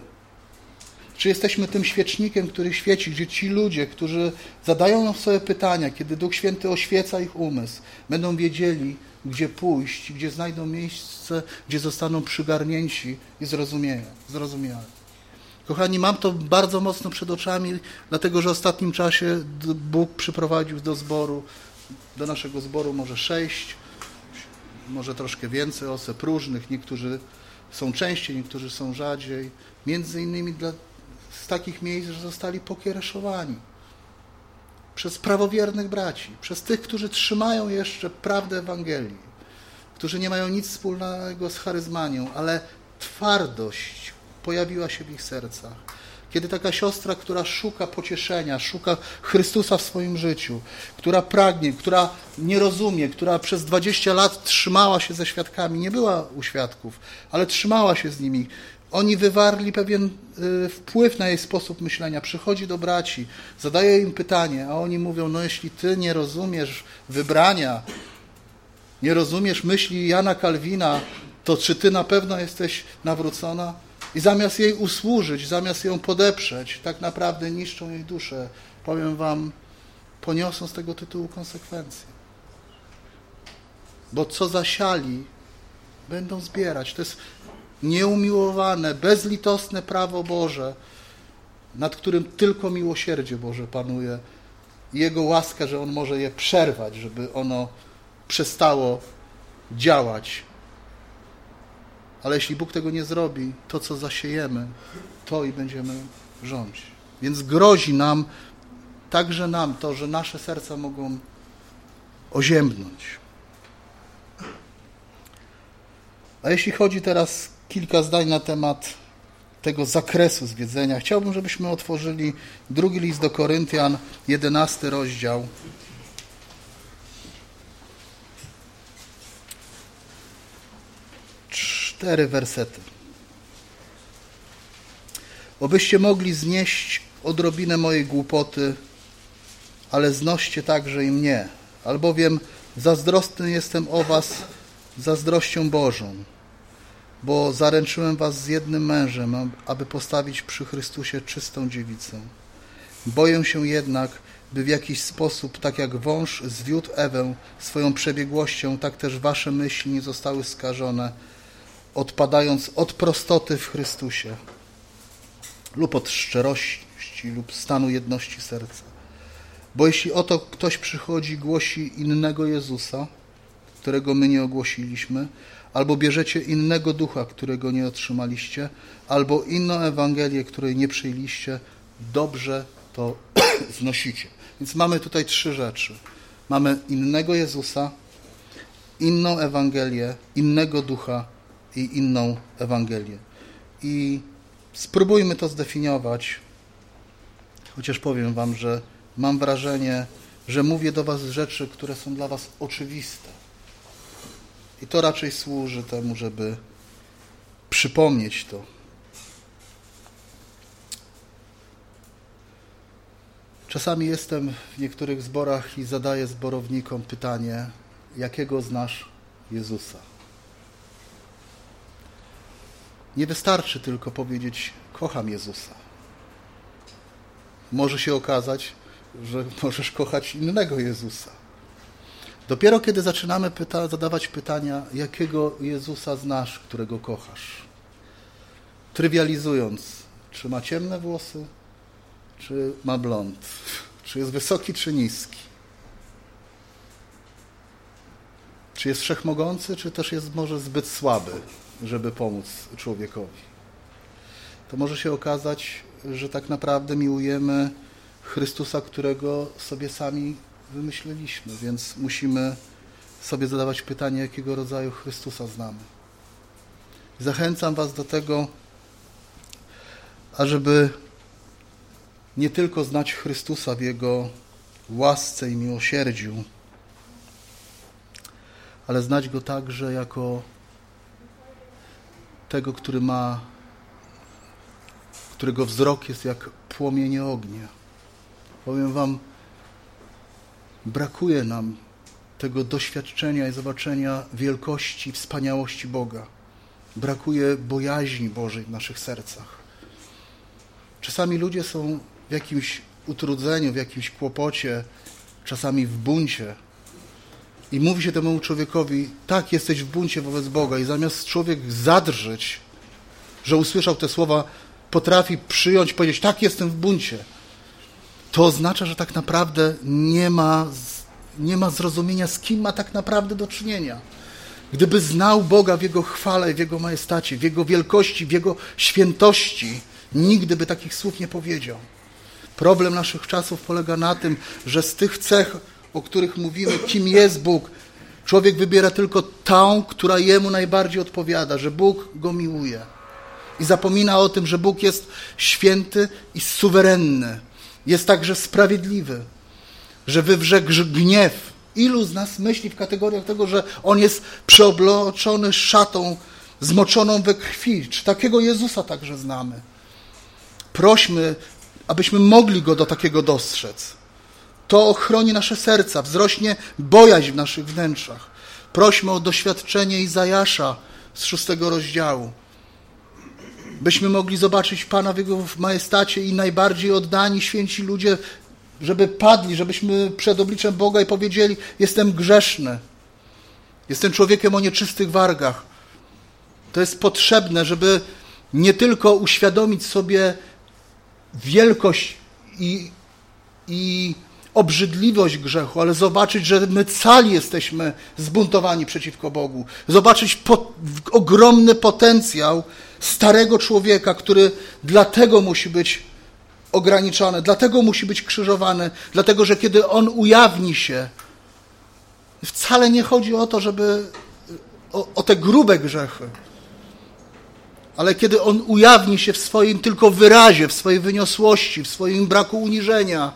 Czy jesteśmy tym świecznikiem, który świeci, gdzie ci ludzie, którzy zadają nam sobie pytania, kiedy Duch Święty oświeca ich umysł, będą wiedzieli, gdzie pójść, gdzie znajdą miejsce, gdzie zostaną przygarnięci i zrozumiali. Kochani, mam to bardzo mocno przed oczami, dlatego że w ostatnim czasie Bóg przyprowadził do zboru, do naszego zboru może sześć, może troszkę więcej osób różnych, niektórzy są częściej, niektórzy są rzadziej, między innymi dla, z takich miejsc, że zostali pokiereszowani przez prawowiernych braci, przez tych, którzy trzymają jeszcze prawdę Ewangelii, którzy nie mają nic wspólnego z charyzmanią, ale twardość pojawiła się w ich sercach. Kiedy taka siostra, która szuka pocieszenia, szuka Chrystusa w swoim życiu, która pragnie, która nie rozumie, która przez 20 lat trzymała się ze świadkami, nie była u świadków, ale trzymała się z nimi, oni wywarli pewien y, wpływ na jej sposób myślenia. Przychodzi do braci, zadaje im pytanie, a oni mówią: No, jeśli ty nie rozumiesz wybrania, nie rozumiesz myśli Jana Kalwina, to czy ty na pewno jesteś nawrócona? I zamiast jej usłużyć, zamiast ją podeprzeć, tak naprawdę niszczą jej duszę. Powiem wam, poniosą z tego tytułu konsekwencje. Bo co zasiali, będą zbierać. To jest nieumiłowane, bezlitosne prawo Boże, nad którym tylko miłosierdzie Boże panuje. Jego łaska, że On może je przerwać, żeby ono przestało działać. Ale jeśli Bóg tego nie zrobi, to co zasiejemy, to i będziemy rządzić. Więc grozi nam, także nam to, że nasze serca mogą oziębnąć. A jeśli chodzi teraz kilka zdań na temat tego zakresu zwiedzenia. Chciałbym, żebyśmy otworzyli drugi list do Koryntian, jedenasty rozdział. Cztery wersety. Obyście mogli znieść odrobinę mojej głupoty, ale znoście także i mnie, albowiem zazdrosny jestem o was zazdrością Bożą bo zaręczyłem was z jednym mężem, aby postawić przy Chrystusie czystą dziewicę. Boję się jednak, by w jakiś sposób, tak jak wąż zwiódł Ewę swoją przebiegłością, tak też wasze myśli nie zostały skażone, odpadając od prostoty w Chrystusie lub od szczerości lub stanu jedności serca. Bo jeśli oto ktoś przychodzi, głosi innego Jezusa, którego my nie ogłosiliśmy, albo bierzecie innego ducha, którego nie otrzymaliście, albo inną Ewangelię, której nie przyjęliście, dobrze to znosicie. Więc mamy tutaj trzy rzeczy. Mamy innego Jezusa, inną Ewangelię, innego ducha i inną Ewangelię. I spróbujmy to zdefiniować, chociaż powiem Wam, że mam wrażenie, że mówię do Was rzeczy, które są dla Was oczywiste i to raczej służy temu, żeby przypomnieć to. Czasami jestem w niektórych zborach i zadaję zborownikom pytanie, jakiego znasz Jezusa? Nie wystarczy tylko powiedzieć, kocham Jezusa. Może się okazać, że możesz kochać innego Jezusa. Dopiero kiedy zaczynamy pyta zadawać pytania, jakiego Jezusa znasz, którego kochasz, trywializując, czy ma ciemne włosy, czy ma blond, czy jest wysoki, czy niski, czy jest wszechmogący, czy też jest może zbyt słaby, żeby pomóc człowiekowi. to może się okazać, że tak naprawdę miłujemy Chrystusa, którego sobie sami wymyśliliśmy, więc musimy sobie zadawać pytanie, jakiego rodzaju Chrystusa znamy. Zachęcam Was do tego, ażeby nie tylko znać Chrystusa w Jego łasce i miłosierdziu, ale znać Go także jako tego, który ma, którego wzrok jest jak płomienie ognia. Powiem Wam, brakuje nam tego doświadczenia i zobaczenia wielkości, wspaniałości Boga. Brakuje bojaźni Bożej w naszych sercach. Czasami ludzie są w jakimś utrudzeniu, w jakimś kłopocie, czasami w buncie. I mówi się temu człowiekowi, tak, jesteś w buncie wobec Boga. I zamiast człowiek zadrżyć, że usłyszał te słowa, potrafi przyjąć, powiedzieć, tak, jestem w buncie. To oznacza, że tak naprawdę nie ma, nie ma zrozumienia, z kim ma tak naprawdę do czynienia. Gdyby znał Boga w Jego chwale, w Jego majestacie, w Jego wielkości, w Jego świętości, nigdy by takich słów nie powiedział. Problem naszych czasów polega na tym, że z tych cech, o których mówimy, kim jest Bóg, człowiek wybiera tylko tą, która jemu najbardziej odpowiada, że Bóg go miłuje. I zapomina o tym, że Bóg jest święty i suwerenny. Jest także sprawiedliwy, że wywrze gniew. Ilu z nas myśli w kategoriach tego, że On jest przeobloczony szatą zmoczoną we krwi? Czy takiego Jezusa także znamy? Prośmy, abyśmy mogli Go do takiego dostrzec. To ochroni nasze serca, wzrośnie bojaźń w naszych wnętrzach. Prośmy o doświadczenie Izajasza z szóstego rozdziału. Byśmy mogli zobaczyć Pana w Jego majestacie i najbardziej oddani święci ludzie, żeby padli, żebyśmy przed obliczem Boga i powiedzieli: Jestem grzeszny, jestem człowiekiem o nieczystych wargach. To jest potrzebne, żeby nie tylko uświadomić sobie wielkość i, i obrzydliwość grzechu, ale zobaczyć, że my cali jesteśmy zbuntowani przeciwko Bogu. Zobaczyć po, ogromny potencjał starego człowieka, który dlatego musi być ograniczony, dlatego musi być krzyżowany, dlatego że kiedy on ujawni się, wcale nie chodzi o to, żeby o, o te grube grzechy, ale kiedy on ujawni się w swoim tylko wyrazie, w swojej wyniosłości, w swoim braku uniżenia,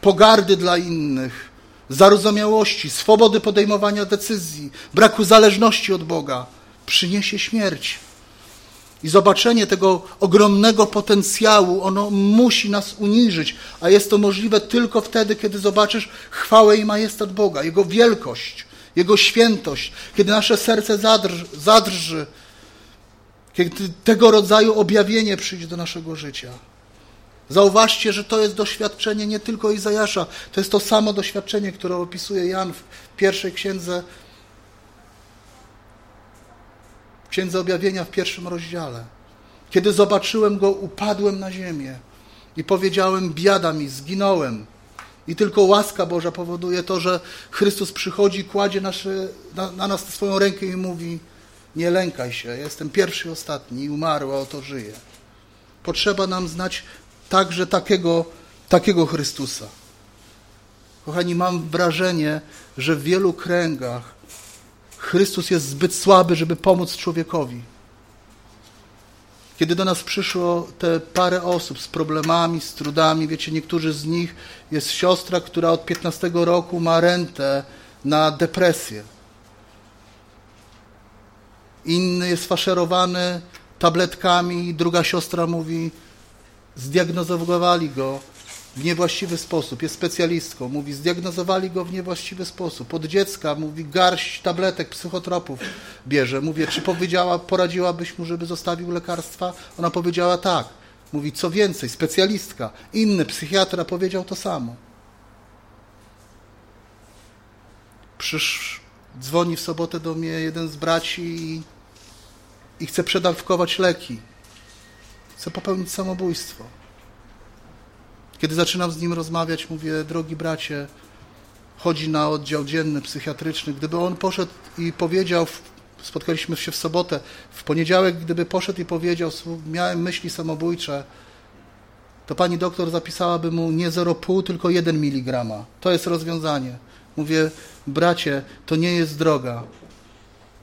pogardy dla innych, zarozumiałości, swobody podejmowania decyzji, braku zależności od Boga, przyniesie śmierć. I zobaczenie tego ogromnego potencjału, ono musi nas uniżyć, a jest to możliwe tylko wtedy, kiedy zobaczysz chwałę i majestat Boga, Jego wielkość, Jego świętość, kiedy nasze serce zadrży, zadrży kiedy tego rodzaju objawienie przyjdzie do naszego życia. Zauważcie, że to jest doświadczenie nie tylko Izajasza, to jest to samo doświadczenie, które opisuje Jan w pierwszej księdze, w księdze objawienia w pierwszym rozdziale. Kiedy zobaczyłem go, upadłem na ziemię i powiedziałem: Biada mi, zginąłem. I tylko łaska Boża powoduje to, że Chrystus przychodzi, kładzie nasze, na, na nas swoją rękę i mówi: nie lękaj się, jestem pierwszy i ostatni i umarła, oto żyję. Potrzeba nam znać także takiego, takiego Chrystusa. Kochani, mam wrażenie, że w wielu kręgach Chrystus jest zbyt słaby, żeby pomóc człowiekowi. Kiedy do nas przyszło te parę osób z problemami, z trudami, wiecie, niektórzy z nich jest siostra, która od 15 roku ma rentę na depresję inny jest faszerowany tabletkami, druga siostra mówi, zdiagnozowali go w niewłaściwy sposób, jest specjalistką, mówi, zdiagnozowali go w niewłaściwy sposób. Od dziecka mówi, garść tabletek, psychotropów bierze. Mówię, czy powiedziała, poradziłabyś mu, żeby zostawił lekarstwa? Ona powiedziała tak. Mówi, co więcej, specjalistka, inny psychiatra powiedział to samo. Przysz, dzwoni w sobotę do mnie jeden z braci i, i chce przedawkować leki. Chce popełnić samobójstwo. Kiedy zaczynam z nim rozmawiać, mówię, drogi bracie, chodzi na oddział dzienny, psychiatryczny. Gdyby on poszedł i powiedział spotkaliśmy się w sobotę. W poniedziałek, gdyby poszedł i powiedział, miałem myśli samobójcze, to pani doktor zapisałaby mu nie 0,5, tylko 1 mg. To jest rozwiązanie. Mówię, bracie, to nie jest droga.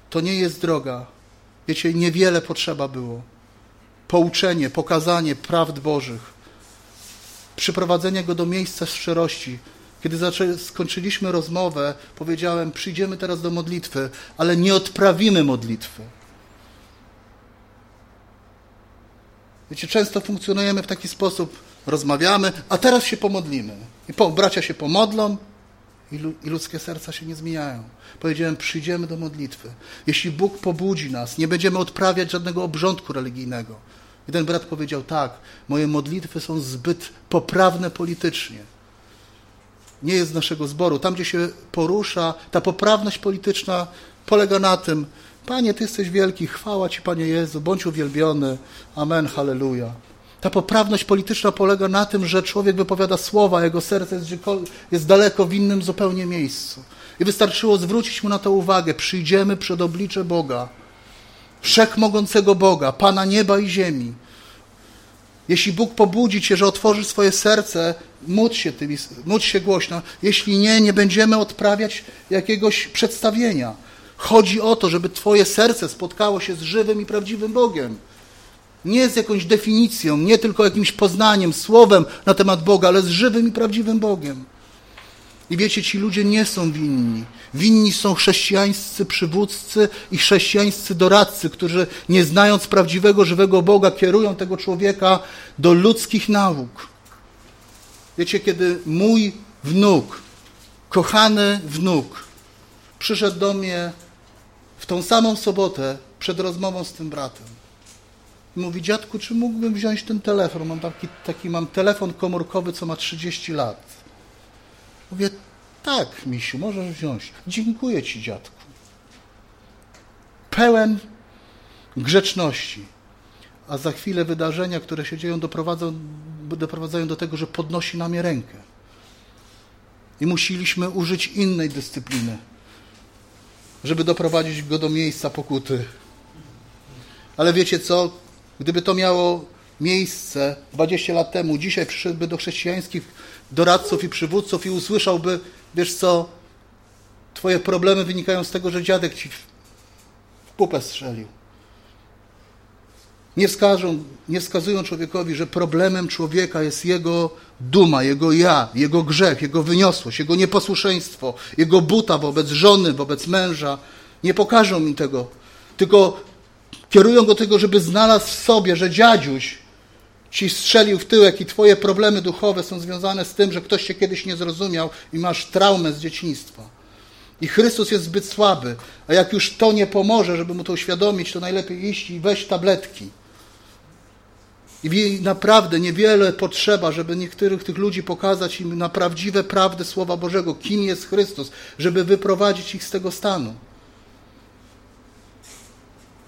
To nie jest droga. Wiecie, niewiele potrzeba było. Pouczenie, pokazanie prawd Bożych. Przyprowadzenie go do miejsca szczerości. Kiedy skończyliśmy rozmowę, powiedziałem: Przyjdziemy teraz do modlitwy, ale nie odprawimy modlitwy. Wiecie, często funkcjonujemy w taki sposób, rozmawiamy, a teraz się pomodlimy. I po, bracia się pomodlą i, lu, i ludzkie serca się nie zmieniają. Powiedziałem, przyjdziemy do modlitwy. Jeśli Bóg pobudzi nas, nie będziemy odprawiać żadnego obrządku religijnego. Ten brat powiedział, tak, moje modlitwy są zbyt poprawne politycznie. Nie jest z naszego zboru. Tam, gdzie się porusza, ta poprawność polityczna polega na tym, Panie, Ty jesteś wielki, chwała Ci, Panie Jezu, bądź uwielbiony. Amen, halleluja. Ta poprawność polityczna polega na tym, że człowiek wypowiada słowa, jego serce jest, jest daleko w innym zupełnie miejscu. I wystarczyło zwrócić mu na to uwagę. Przyjdziemy przed oblicze Boga, wszechmogącego Boga, Pana nieba i ziemi. Jeśli Bóg pobudzi Cię, że otworzysz swoje serce, módl się, tymi, módl się głośno. Jeśli nie, nie będziemy odprawiać jakiegoś przedstawienia. Chodzi o to, żeby Twoje serce spotkało się z żywym i prawdziwym Bogiem. Nie z jakąś definicją, nie tylko jakimś poznaniem, słowem na temat Boga, ale z żywym i prawdziwym Bogiem. I wiecie, ci ludzie nie są winni. Winni są chrześcijańscy przywódcy i chrześcijańscy doradcy, którzy nie znając prawdziwego, żywego Boga, kierują tego człowieka do ludzkich nauk. Wiecie, kiedy mój wnuk, kochany wnuk, przyszedł do mnie w tą samą sobotę przed rozmową z tym bratem. Mówi, dziadku, czy mógłbym wziąć ten telefon? Mam taki, taki mam telefon komórkowy, co ma 30 lat. Mówię, tak, misiu, możesz wziąć. Dziękuję ci, dziadku. Pełen grzeczności. A za chwilę wydarzenia, które się dzieją, doprowadzą, doprowadzają do tego, że podnosi na mnie rękę. I musieliśmy użyć innej dyscypliny żeby doprowadzić go do miejsca pokuty. Ale wiecie co? Gdyby to miało miejsce 20 lat temu, dzisiaj przyszedłby do chrześcijańskich doradców i przywódców i usłyszałby, wiesz co, twoje problemy wynikają z tego, że dziadek ci w pupę strzelił. Nie, wskażą, nie wskazują człowiekowi, że problemem człowieka jest jego duma, jego ja, jego grzech, jego wyniosłość, jego nieposłuszeństwo, jego buta wobec żony, wobec męża. Nie pokażą mi tego, tylko kierują do tego, żeby znalazł w sobie, że dziadziuś ci strzelił w tyłek i twoje problemy duchowe są związane z tym, że ktoś cię kiedyś nie zrozumiał i masz traumę z dzieciństwa. I Chrystus jest zbyt słaby, a jak już to nie pomoże, żeby mu to uświadomić, to najlepiej iść i weź tabletki. I naprawdę niewiele potrzeba, żeby niektórych tych ludzi pokazać im na prawdziwe prawdy Słowa Bożego, kim jest Chrystus, żeby wyprowadzić ich z tego stanu.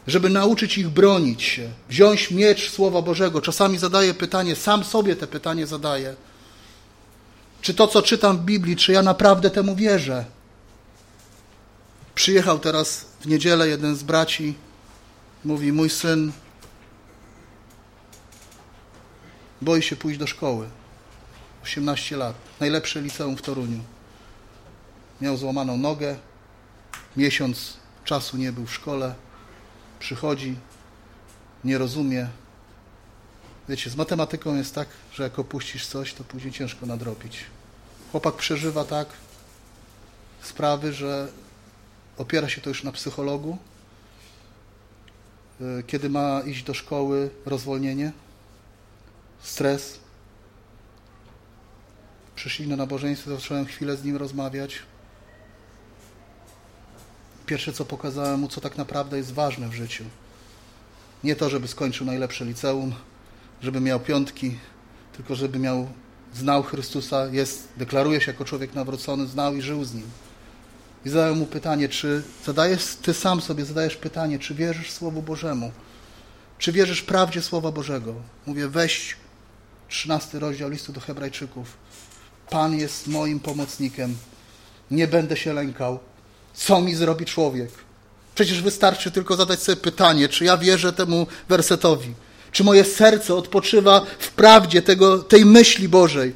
Żeby nauczyć ich bronić się, wziąć miecz Słowa Bożego. Czasami zadaję pytanie, sam sobie te pytanie zadaję. Czy to, co czytam w Biblii, czy ja naprawdę temu wierzę? Przyjechał teraz w niedzielę jeden z braci, mówi: Mój syn Boi się pójść do szkoły. 18 lat. Najlepsze liceum w Toruniu. Miał złamaną nogę. Miesiąc czasu nie był w szkole. Przychodzi, nie rozumie. Wiecie, z matematyką jest tak, że jak opuścisz coś, to później ciężko nadrobić. Chłopak przeżywa tak sprawy, że opiera się to już na psychologu. Y, kiedy ma iść do szkoły, rozwolnienie, stres. Przyszli na nabożeństwo, zacząłem chwilę z nim rozmawiać. Pierwsze, co pokazałem mu, co tak naprawdę jest ważne w życiu. Nie to, żeby skończył najlepsze liceum, żeby miał piątki, tylko żeby miał, znał Chrystusa, jest, deklaruje się jako człowiek nawrócony, znał i żył z Nim. I zadałem mu pytanie, czy zadajesz, ty sam sobie zadajesz pytanie, czy wierzysz Słowu Bożemu? Czy wierzysz prawdzie Słowa Bożego? Mówię, weź 13 rozdział listu do Hebrajczyków. Pan jest moim pomocnikiem. Nie będę się lękał. Co mi zrobi człowiek? Przecież wystarczy tylko zadać sobie pytanie, czy ja wierzę temu wersetowi. Czy moje serce odpoczywa w prawdzie tego, tej myśli Bożej?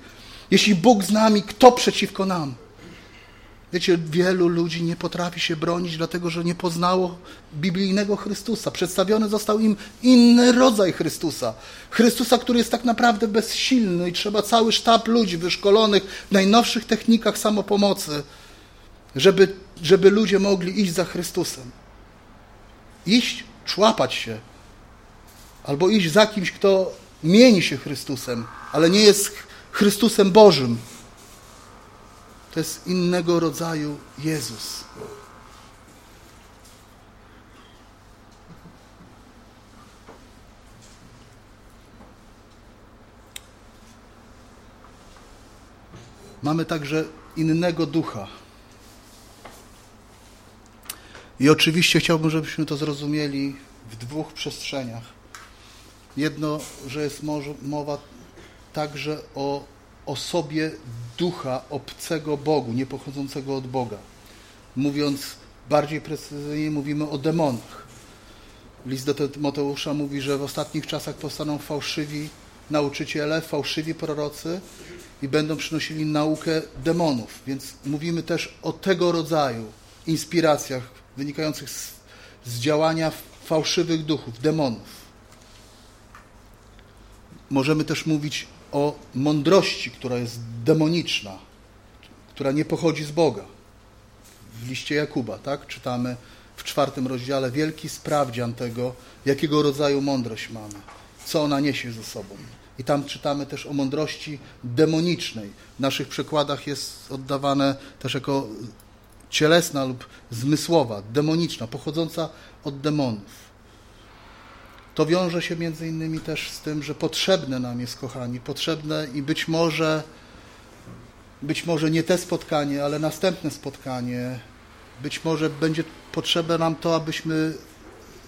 Jeśli Bóg z nami, kto przeciwko nam? Wiecie, wielu ludzi nie potrafi się bronić, dlatego że nie poznało biblijnego Chrystusa. Przedstawiony został im inny rodzaj Chrystusa. Chrystusa, który jest tak naprawdę bezsilny i trzeba cały sztab ludzi wyszkolonych w najnowszych technikach samopomocy, żeby, żeby ludzie mogli iść za Chrystusem. Iść, człapać się, albo iść za kimś, kto mieni się Chrystusem, ale nie jest Chrystusem Bożym. To jest innego rodzaju Jezus. Mamy także innego ducha. I oczywiście chciałbym, żebyśmy to zrozumieli w dwóch przestrzeniach. Jedno, że jest mowa także o osobie ducha obcego Bogu, nie pochodzącego od Boga. Mówiąc bardziej precyzyjnie, mówimy o demonach. List do Tymoteusza mówi, że w ostatnich czasach powstaną fałszywi nauczyciele, fałszywi prorocy i będą przynosili naukę demonów. Więc mówimy też o tego rodzaju inspiracjach wynikających z, z działania fałszywych duchów, demonów. Możemy też mówić o mądrości, która jest demoniczna, która nie pochodzi z Boga. W liście Jakuba, tak? Czytamy w czwartym rozdziale wielki sprawdzian tego, jakiego rodzaju mądrość mamy, co ona niesie ze sobą. I tam czytamy też o mądrości demonicznej. W naszych przekładach jest oddawane też jako cielesna lub zmysłowa, demoniczna, pochodząca od demonów. To wiąże się między innymi też z tym, że potrzebne nam jest, kochani, potrzebne i być może, być może nie te spotkanie, ale następne spotkanie, być może będzie potrzebne nam to, abyśmy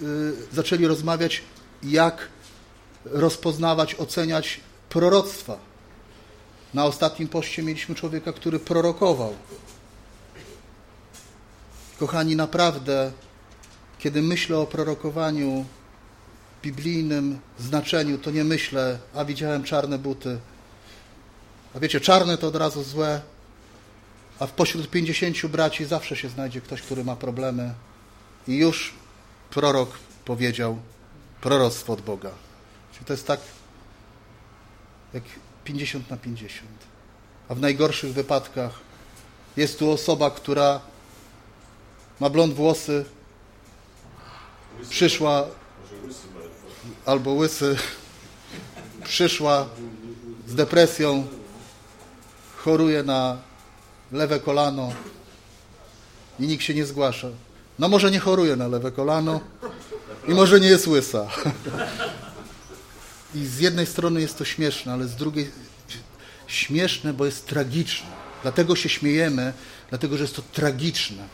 y, zaczęli rozmawiać, jak rozpoznawać, oceniać proroctwa. Na ostatnim poście mieliśmy człowieka, który prorokował. Kochani, naprawdę, kiedy myślę o prorokowaniu, biblijnym znaczeniu, to nie myślę, a widziałem czarne buty. A wiecie, czarne to od razu złe, a w pośród pięćdziesięciu braci zawsze się znajdzie ktoś, który ma problemy. I już prorok powiedział proroctwo od Boga. Czyli to jest tak jak 50 na 50. A w najgorszych wypadkach jest tu osoba, która ma blond włosy, przyszła albo łysy przyszła z depresją, choruje na lewe kolano i nikt się nie zgłasza. No może nie choruje na lewe kolano i może nie jest łysa. I z jednej strony jest to śmieszne, ale z drugiej śmieszne, bo jest tragiczne. Dlatego się śmiejemy, dlatego że jest to tragiczne.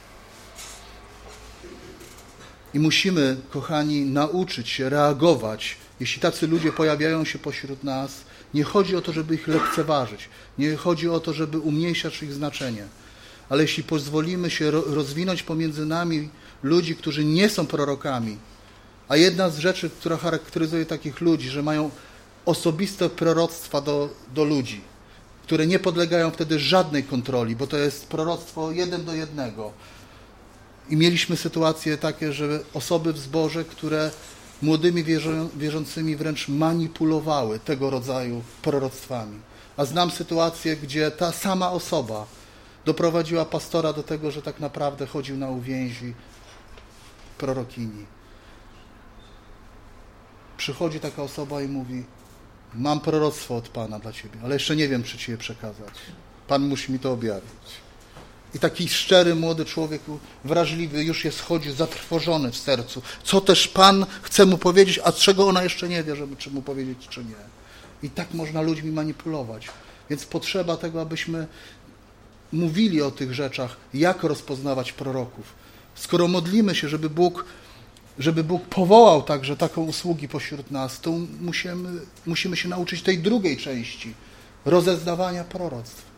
I musimy, kochani, nauczyć się reagować, jeśli tacy ludzie pojawiają się pośród nas. Nie chodzi o to, żeby ich lekceważyć, nie chodzi o to, żeby umniejszać ich znaczenie, ale jeśli pozwolimy się rozwinąć pomiędzy nami ludzi, którzy nie są prorokami, a jedna z rzeczy, która charakteryzuje takich ludzi, że mają osobiste proroctwa do, do ludzi, które nie podlegają wtedy żadnej kontroli, bo to jest proroctwo jeden do jednego i mieliśmy sytuacje takie, że osoby w zborze, które młodymi wierzącymi wręcz manipulowały tego rodzaju proroctwami. A znam sytuację, gdzie ta sama osoba doprowadziła pastora do tego, że tak naprawdę chodził na uwięzi prorokini. Przychodzi taka osoba i mówi: Mam proroctwo od Pana dla ciebie, ale jeszcze nie wiem, czy ci je przekazać. Pan musi mi to objawić. I taki szczery, młody człowiek, wrażliwy, już jest chodzi zatrwożony w sercu. Co też Pan chce mu powiedzieć, a czego ona jeszcze nie wie, żeby czy mu powiedzieć, czy nie. I tak można ludźmi manipulować. Więc potrzeba tego, abyśmy mówili o tych rzeczach, jak rozpoznawać proroków. Skoro modlimy się, żeby Bóg, żeby Bóg powołał także taką usługi pośród nas, to musimy, musimy się nauczyć tej drugiej części rozeznawania proroctw.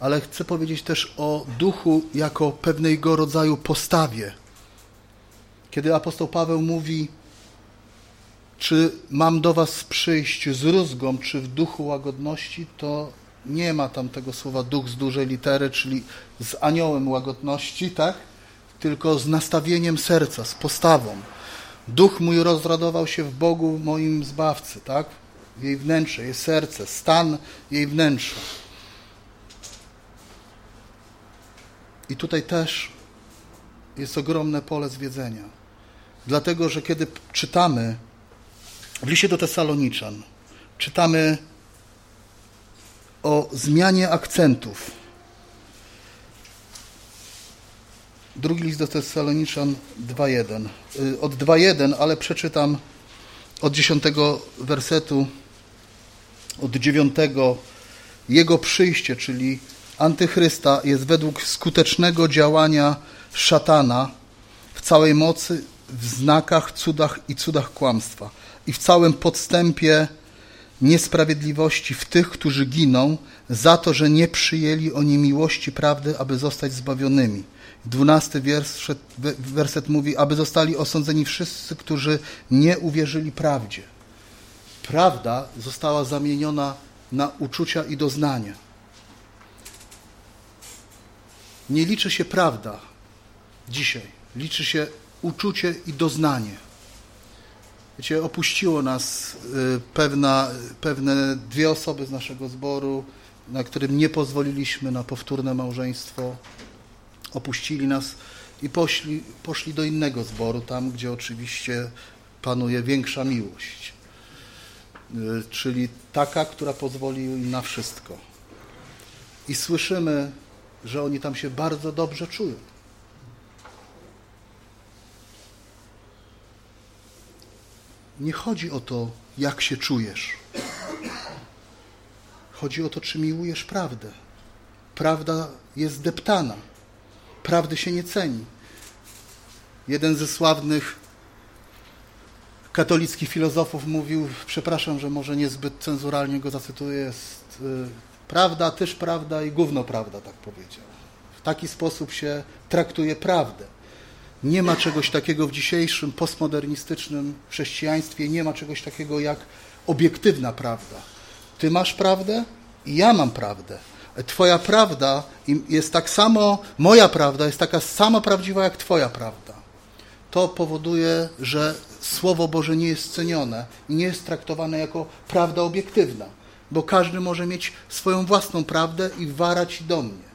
Ale chcę powiedzieć też o duchu jako pewnego rodzaju postawie. Kiedy apostoł Paweł mówi, czy mam do was przyjść z rózgą, czy w duchu łagodności, to nie ma tam tego słowa duch z dużej litery, czyli z aniołem łagodności, tak? Tylko z nastawieniem serca, z postawą. Duch mój rozradował się w Bogu moim Zbawcy, tak? Jej wnętrze, jej serce, stan jej wnętrza. I tutaj też jest ogromne pole zwiedzenia. Dlatego, że kiedy czytamy w liście do Tesaloniczan, czytamy o zmianie akcentów. Drugi list do Tesaloniczan 2.1. Y, od 2.1, ale przeczytam od 10 wersetu, od 9. Jego przyjście, czyli Antychrysta, jest według skutecznego działania szatana w całej mocy, w znakach, cudach i cudach kłamstwa i w całym podstępie niesprawiedliwości w tych, którzy giną, za to, że nie przyjęli oni miłości prawdy, aby zostać zbawionymi. Dwunasty werset, werset mówi, aby zostali osądzeni wszyscy, którzy nie uwierzyli prawdzie. Prawda została zamieniona na uczucia i doznania. Nie liczy się prawda dzisiaj, liczy się uczucie i doznanie. Wiecie, opuściło nas y, pewna, pewne dwie osoby z naszego zboru, na którym nie pozwoliliśmy na powtórne małżeństwo. Opuścili nas i poszli, poszli do innego zboru, tam gdzie oczywiście panuje większa miłość. Y, czyli taka, która pozwoli im na wszystko. I słyszymy, że oni tam się bardzo dobrze czują. nie chodzi o to, jak się czujesz. Chodzi o to, czy miłujesz prawdę. Prawda jest deptana. Prawdy się nie ceni. Jeden ze sławnych katolickich filozofów mówił, przepraszam, że może niezbyt cenzuralnie go zacytuję, jest y, prawda, też prawda i gówno prawda, tak powiedział. W taki sposób się traktuje prawdę. Nie ma czegoś takiego w dzisiejszym postmodernistycznym chrześcijaństwie, nie ma czegoś takiego jak obiektywna prawda. Ty masz prawdę i ja mam prawdę. Twoja prawda jest tak samo, moja prawda jest taka sama prawdziwa jak Twoja prawda. To powoduje, że Słowo Boże nie jest cenione i nie jest traktowane jako prawda obiektywna, bo każdy może mieć swoją własną prawdę i warać do mnie.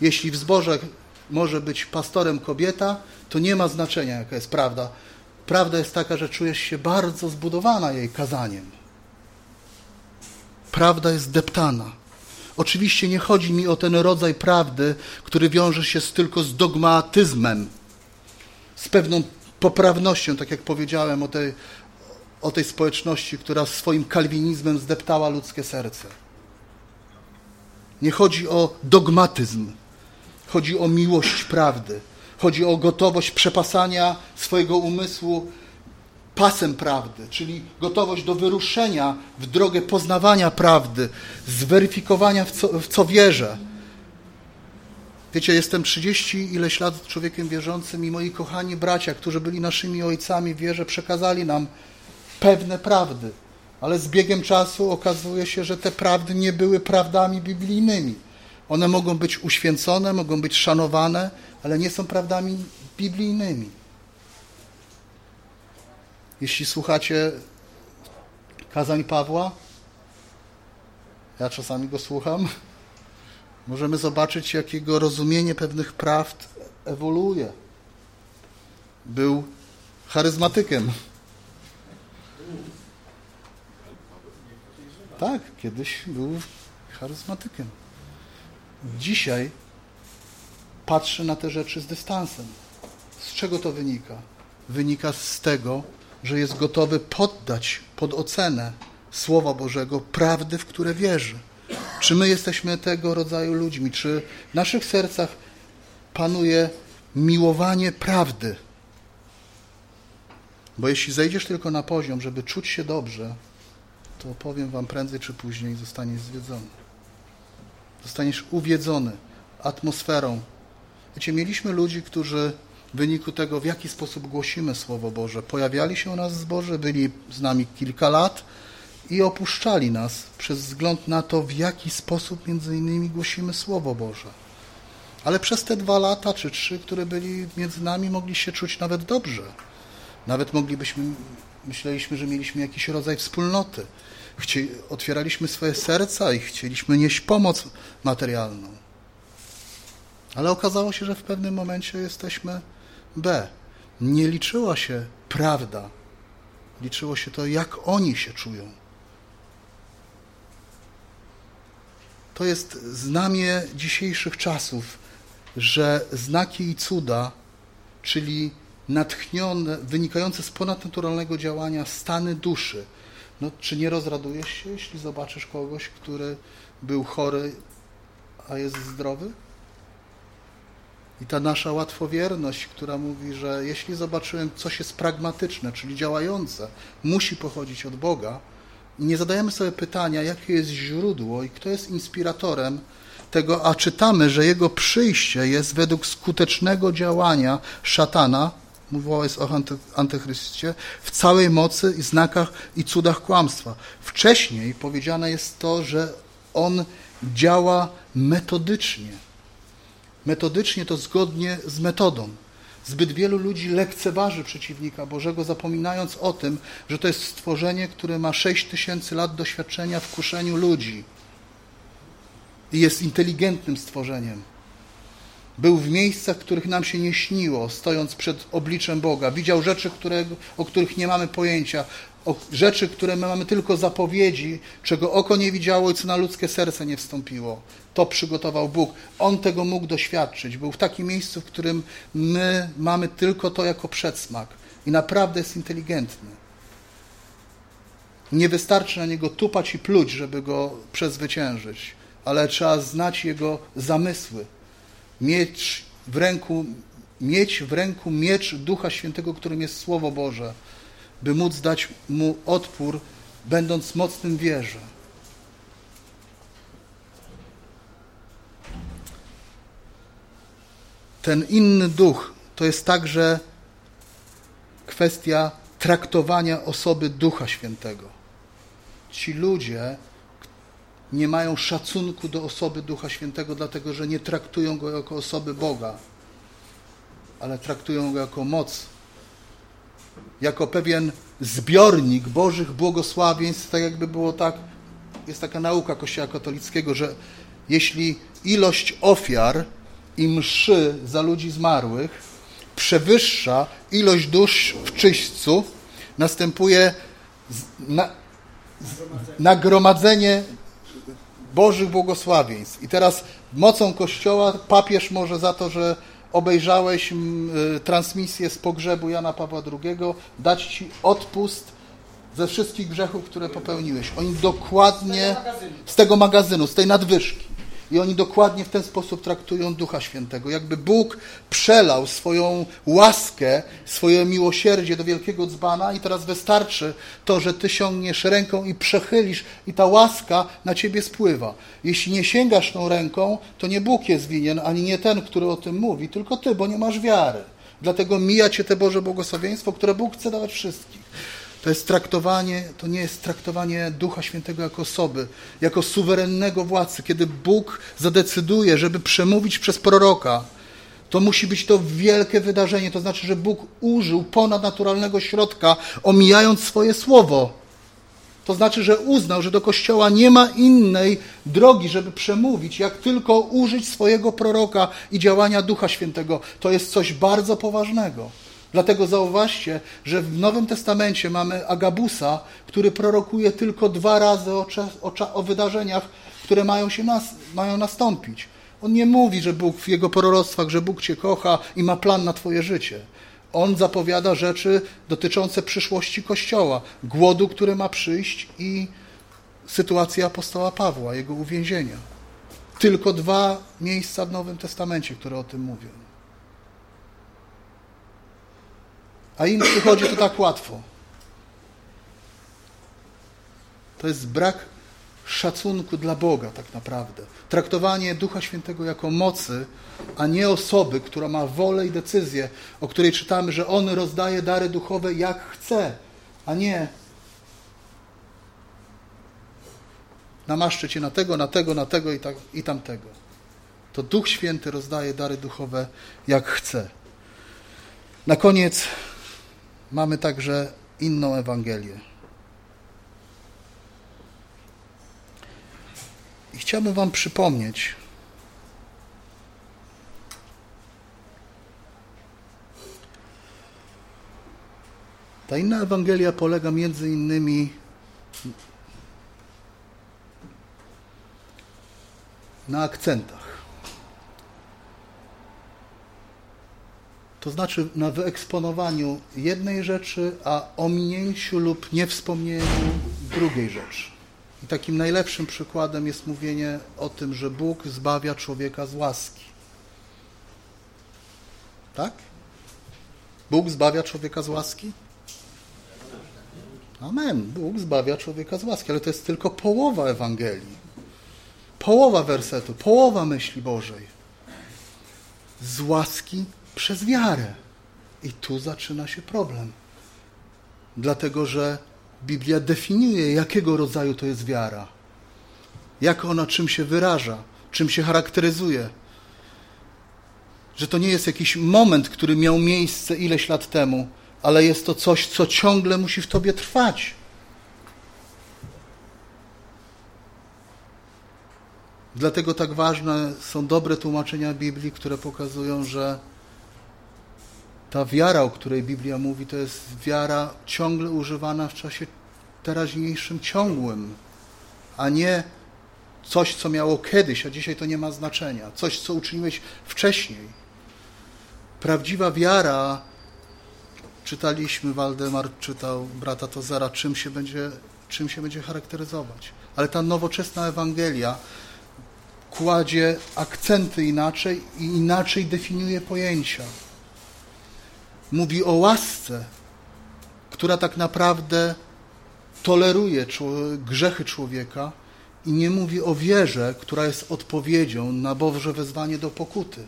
Jeśli w zborze może być pastorem kobieta, to nie ma znaczenia, jaka jest prawda. Prawda jest taka, że czujesz się bardzo zbudowana jej kazaniem. Prawda jest deptana. Oczywiście nie chodzi mi o ten rodzaj prawdy, który wiąże się z, tylko z dogmatyzmem, z pewną poprawnością, tak jak powiedziałem o tej, o tej społeczności, która swoim kalwinizmem zdeptała ludzkie serce. Nie chodzi o dogmatyzm, chodzi o miłość prawdy. Chodzi o gotowość przepasania swojego umysłu pasem prawdy, czyli gotowość do wyruszenia w drogę poznawania prawdy, zweryfikowania w co, w co wierzę. Wiecie, jestem 30 ileś lat człowiekiem wierzącym i moi kochani bracia, którzy byli naszymi ojcami w wierze, przekazali nam pewne prawdy, ale z biegiem czasu okazuje się, że te prawdy nie były prawdami biblijnymi. One mogą być uświęcone, mogą być szanowane, ale nie są prawdami biblijnymi. Jeśli słuchacie kazań Pawła, ja czasami go słucham, możemy zobaczyć, jak jego rozumienie pewnych prawd ewoluuje. Był charyzmatykiem. Tak, kiedyś był charyzmatykiem. Dzisiaj patrzy na te rzeczy z dystansem. Z czego to wynika? Wynika z tego, że jest gotowy poddać pod ocenę Słowa Bożego prawdy, w które wierzy. Czy my jesteśmy tego rodzaju ludźmi? Czy w naszych sercach panuje miłowanie prawdy? Bo jeśli zejdziesz tylko na poziom, żeby czuć się dobrze, to powiem wam prędzej czy później zostaniesz zwiedzony. Zostaniesz uwiedzony atmosferą. Wiecie, mieliśmy ludzi, którzy w wyniku tego, w jaki sposób głosimy Słowo Boże, pojawiali się u nas z Boże, byli z nami kilka lat i opuszczali nas przez wzgląd na to, w jaki sposób między innymi głosimy Słowo Boże. Ale przez te dwa lata czy trzy, które byli między nami, mogli się czuć nawet dobrze. Nawet moglibyśmy, myśleliśmy, że mieliśmy jakiś rodzaj wspólnoty. Chci, otwieraliśmy swoje serca i chcieliśmy nieść pomoc materialną. Ale okazało się, że w pewnym momencie jesteśmy B. Nie liczyła się prawda. Liczyło się to, jak oni się czują. To jest znamie dzisiejszych czasów, że znaki i cuda, czyli natchnione, wynikające z ponadnaturalnego działania stany duszy. No, czy nie rozradujesz się, jeśli zobaczysz kogoś, który był chory, a jest zdrowy? I ta nasza łatwowierność, która mówi, że jeśli zobaczyłem coś jest pragmatyczne, czyli działające, musi pochodzić od Boga, i nie zadajemy sobie pytania, jakie jest źródło i kto jest inspiratorem tego, a czytamy, że jego przyjście jest według skutecznego działania szatana, mówiła jest o antychrystie, w całej mocy i znakach i cudach kłamstwa. Wcześniej powiedziane jest to, że on działa metodycznie. Metodycznie to zgodnie z metodą. Zbyt wielu ludzi lekceważy przeciwnika Bożego, zapominając o tym, że to jest stworzenie, które ma 6 tysięcy lat doświadczenia w kuszeniu ludzi i jest inteligentnym stworzeniem. Był w miejscach, których nam się nie śniło, stojąc przed obliczem Boga. Widział rzeczy, o których nie mamy pojęcia, o rzeczy, które my mamy tylko zapowiedzi, czego oko nie widziało i co na ludzkie serce nie wstąpiło. To przygotował Bóg. On tego mógł doświadczyć. Był w takim miejscu, w którym my mamy tylko to jako przedsmak. I naprawdę jest inteligentny. Nie wystarczy na niego tupać i pluć, żeby go przezwyciężyć, ale trzeba znać jego zamysły. Mieć w ręku, mieć w ręku miecz Ducha Świętego, którym jest Słowo Boże, by móc dać mu odpór, będąc mocnym wierze. Ten inny duch to jest także kwestia traktowania osoby Ducha Świętego. Ci ludzie nie mają szacunku do osoby Ducha Świętego, dlatego że nie traktują go jako osoby Boga, ale traktują go jako moc, jako pewien zbiornik Bożych błogosławieństw, tak jakby było tak, jest taka nauka Kościoła katolickiego, że jeśli ilość ofiar i mszy za ludzi zmarłych przewyższa ilość dusz w czyśćcu, następuje na, nagromadzenie Bożych błogosławieństw. I teraz mocą Kościoła papież może za to, że obejrzałeś y, transmisję z pogrzebu Jana Pawła II, dać ci odpust ze wszystkich grzechów, które popełniłeś. Oni dokładnie z tego, z tego magazynu, z tej nadwyżki. I oni dokładnie w ten sposób traktują Ducha Świętego. Jakby Bóg przelał swoją łaskę, swoje miłosierdzie do wielkiego dzbana i teraz wystarczy to, że ty siągniesz ręką i przechylisz i ta łaska na ciebie spływa. Jeśli nie sięgasz tą ręką, to nie Bóg jest winien, ani nie ten, który o tym mówi, tylko ty, bo nie masz wiary. Dlatego mija cię te Boże błogosławieństwo, które Bóg chce dawać wszystkich. To jest traktowanie, to nie jest traktowanie Ducha Świętego jako osoby, jako suwerennego władcy. Kiedy Bóg zadecyduje, żeby przemówić przez proroka, to musi być to wielkie wydarzenie. To znaczy, że Bóg użył ponadnaturalnego środka, omijając swoje słowo. To znaczy, że uznał, że do Kościoła nie ma innej drogi, żeby przemówić, jak tylko użyć swojego proroka i działania Ducha Świętego. To jest coś bardzo poważnego. Dlatego zauważcie, że w Nowym Testamencie mamy Agabusa, który prorokuje tylko dwa razy o, o, o wydarzeniach, które mają, się nas, mają nastąpić. On nie mówi, że Bóg w jego proroctwach, że Bóg cię kocha i ma plan na twoje życie. On zapowiada rzeczy dotyczące przyszłości Kościoła, głodu, który ma przyjść i sytuacji apostoła Pawła, jego uwięzienia. Tylko dwa miejsca w Nowym Testamencie, które o tym mówią. A im przychodzi to tak łatwo. To jest brak szacunku dla Boga tak naprawdę. Traktowanie Ducha Świętego jako mocy, a nie osoby, która ma wolę i decyzję, o której czytamy, że On rozdaje dary duchowe jak chce, a nie namaszczę Cię na tego, na tego, na tego i, tak, i tamtego. To Duch Święty rozdaje dary duchowe jak chce. Na koniec mamy także inną Ewangelię. I chciałbym Wam przypomnieć, ta inna Ewangelia polega między innymi na akcentach. To znaczy na wyeksponowaniu jednej rzeczy, a ominięciu lub niewspomnieniu drugiej rzeczy. I takim najlepszym przykładem jest mówienie o tym, że Bóg zbawia człowieka z łaski. Tak? Bóg zbawia człowieka z łaski? Amen. Bóg zbawia człowieka z łaski, ale to jest tylko połowa Ewangelii. Połowa wersetu, połowa myśli Bożej. Z łaski przez wiarę. I tu zaczyna się problem. Dlatego, że Biblia definiuje, jakiego rodzaju to jest wiara. Jak ona czym się wyraża, czym się charakteryzuje. Że to nie jest jakiś moment, który miał miejsce ileś lat temu, ale jest to coś, co ciągle musi w tobie trwać. Dlatego tak ważne są dobre tłumaczenia Biblii, które pokazują, że ta wiara, o której Biblia mówi, to jest wiara ciągle używana w czasie teraźniejszym, ciągłym, a nie coś, co miało kiedyś, a dzisiaj to nie ma znaczenia. Coś, co uczyniłeś wcześniej. Prawdziwa wiara, czytaliśmy, Waldemar czytał, brata Tozera, czym się będzie, czym się będzie charakteryzować. Ale ta nowoczesna Ewangelia kładzie akcenty inaczej i inaczej definiuje pojęcia mówi o łasce, która tak naprawdę toleruje grzechy człowieka i nie mówi o wierze, która jest odpowiedzią na Boże wezwanie do pokuty.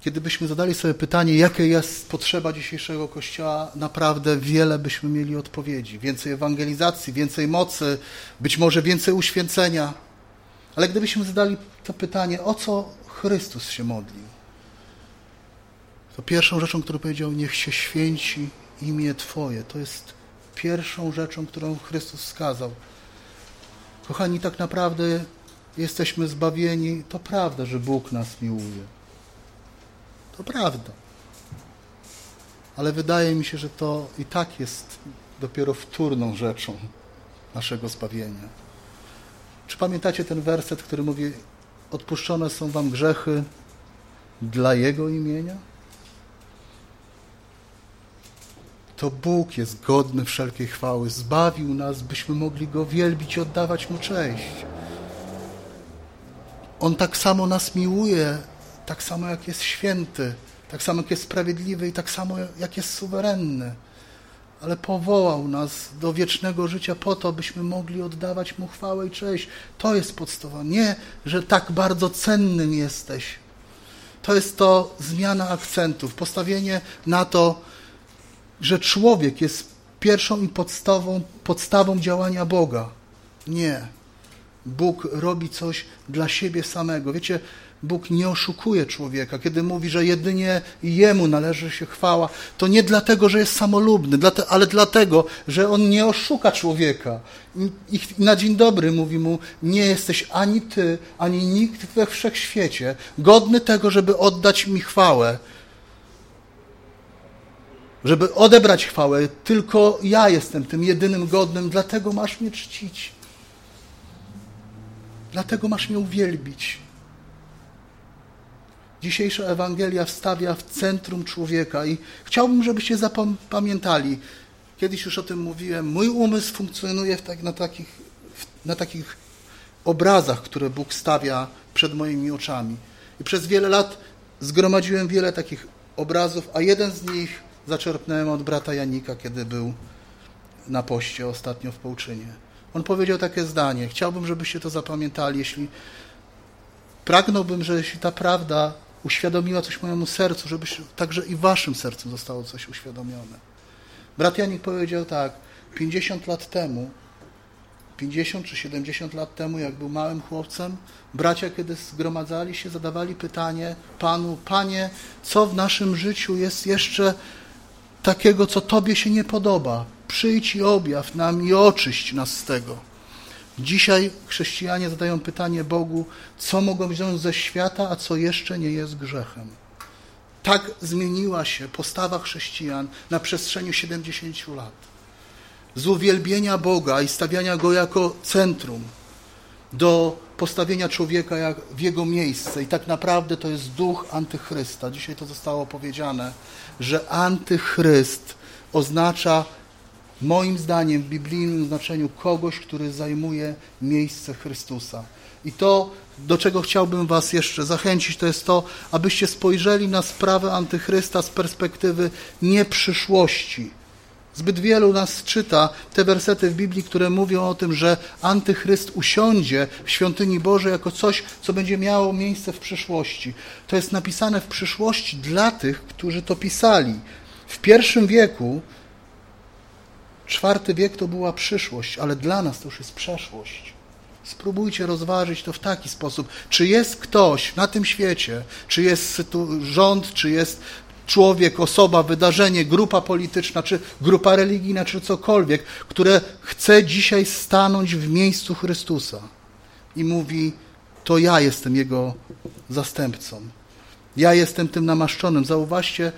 Kiedybyśmy zadali sobie pytanie, jakie jest potrzeba dzisiejszego Kościoła, naprawdę wiele byśmy mieli odpowiedzi. Więcej ewangelizacji, więcej mocy, być może więcej uświęcenia. Ale gdybyśmy zadali to pytanie, o co Chrystus się modlił. To pierwszą rzeczą, którą powiedział, niech się święci imię Twoje. To jest pierwszą rzeczą, którą Chrystus wskazał. Kochani, tak naprawdę jesteśmy zbawieni. To prawda, że Bóg nas miłuje. To prawda. Ale wydaje mi się, że to i tak jest dopiero wtórną rzeczą naszego zbawienia. Czy pamiętacie ten werset, który mówi odpuszczone są wam grzechy dla Jego imienia? To Bóg jest godny wszelkiej chwały. Zbawił nas, byśmy mogli Go wielbić i oddawać Mu cześć. On tak samo nas miłuje, tak samo jak jest święty, tak samo jak jest sprawiedliwy i tak samo jak jest suwerenny ale powołał nas do wiecznego życia po to, byśmy mogli oddawać Mu chwałę i cześć. To jest podstawa. Nie, że tak bardzo cennym jesteś. To jest to zmiana akcentów, postawienie na to, że człowiek jest pierwszą i podstawą, podstawą działania Boga. Nie. Bóg robi coś dla siebie samego. Wiecie, Bóg nie oszukuje człowieka. Kiedy mówi, że jedynie Jemu należy się chwała, to nie dlatego, że jest samolubny, ale dlatego, że On nie oszuka człowieka. I na dzień dobry mówi mu, nie jesteś ani Ty, ani nikt we wszechświecie godny tego, żeby oddać mi chwałę. Żeby odebrać chwałę, tylko ja jestem tym jedynym godnym, dlatego masz mnie czcić. Dlatego masz mnie uwielbić. Dzisiejsza Ewangelia wstawia w centrum człowieka i chciałbym, żebyście zapamiętali, kiedyś już o tym mówiłem, mój umysł funkcjonuje tak, na, takich, na takich obrazach, które Bóg stawia przed moimi oczami. I przez wiele lat zgromadziłem wiele takich obrazów, a jeden z nich zaczerpnąłem od brata Janika, kiedy był na poście ostatnio w Połczynie. On powiedział takie zdanie. Chciałbym, żebyście to zapamiętali. Jeśli pragnąłbym, że jeśli ta prawda uświadomiła coś mojemu sercu, żeby także i waszym sercu zostało coś uświadomione. Brat Janik powiedział tak, 50 lat temu, 50 czy 70 lat temu, jak był małym chłopcem, bracia, kiedy zgromadzali się, zadawali pytanie Panu, Panie, co w naszym życiu jest jeszcze takiego, co Tobie się nie podoba? Przyjdź i objaw nam i oczyść nas z tego. Dzisiaj chrześcijanie zadają pytanie Bogu, co mogą wziąć ze świata, a co jeszcze nie jest grzechem. Tak zmieniła się postawa chrześcijan na przestrzeni 70 lat. Z uwielbienia Boga i stawiania Go jako centrum do postawienia człowieka jak w jego miejsce. I tak naprawdę to jest duch antychrysta. Dzisiaj to zostało powiedziane, że antychryst oznacza moim zdaniem w biblijnym znaczeniu kogoś, który zajmuje miejsce Chrystusa. I to, do czego chciałbym Was jeszcze zachęcić, to jest to, abyście spojrzeli na sprawę antychrysta z perspektywy nie przyszłości. Zbyt wielu nas czyta te wersety w Biblii, które mówią o tym, że antychryst usiądzie w świątyni Bożej jako coś, co będzie miało miejsce w przyszłości. To jest napisane w przyszłości dla tych, którzy to pisali. W pierwszym wieku Czwarty wiek to była przyszłość, ale dla nas to już jest przeszłość. Spróbujcie rozważyć to w taki sposób. Czy jest ktoś na tym świecie, czy jest rząd, czy jest człowiek, osoba, wydarzenie, grupa polityczna, czy grupa religijna, czy cokolwiek, które chce dzisiaj stanąć w miejscu Chrystusa i mówi: To ja jestem Jego zastępcą. Ja jestem tym namaszczonym. Zauważcie,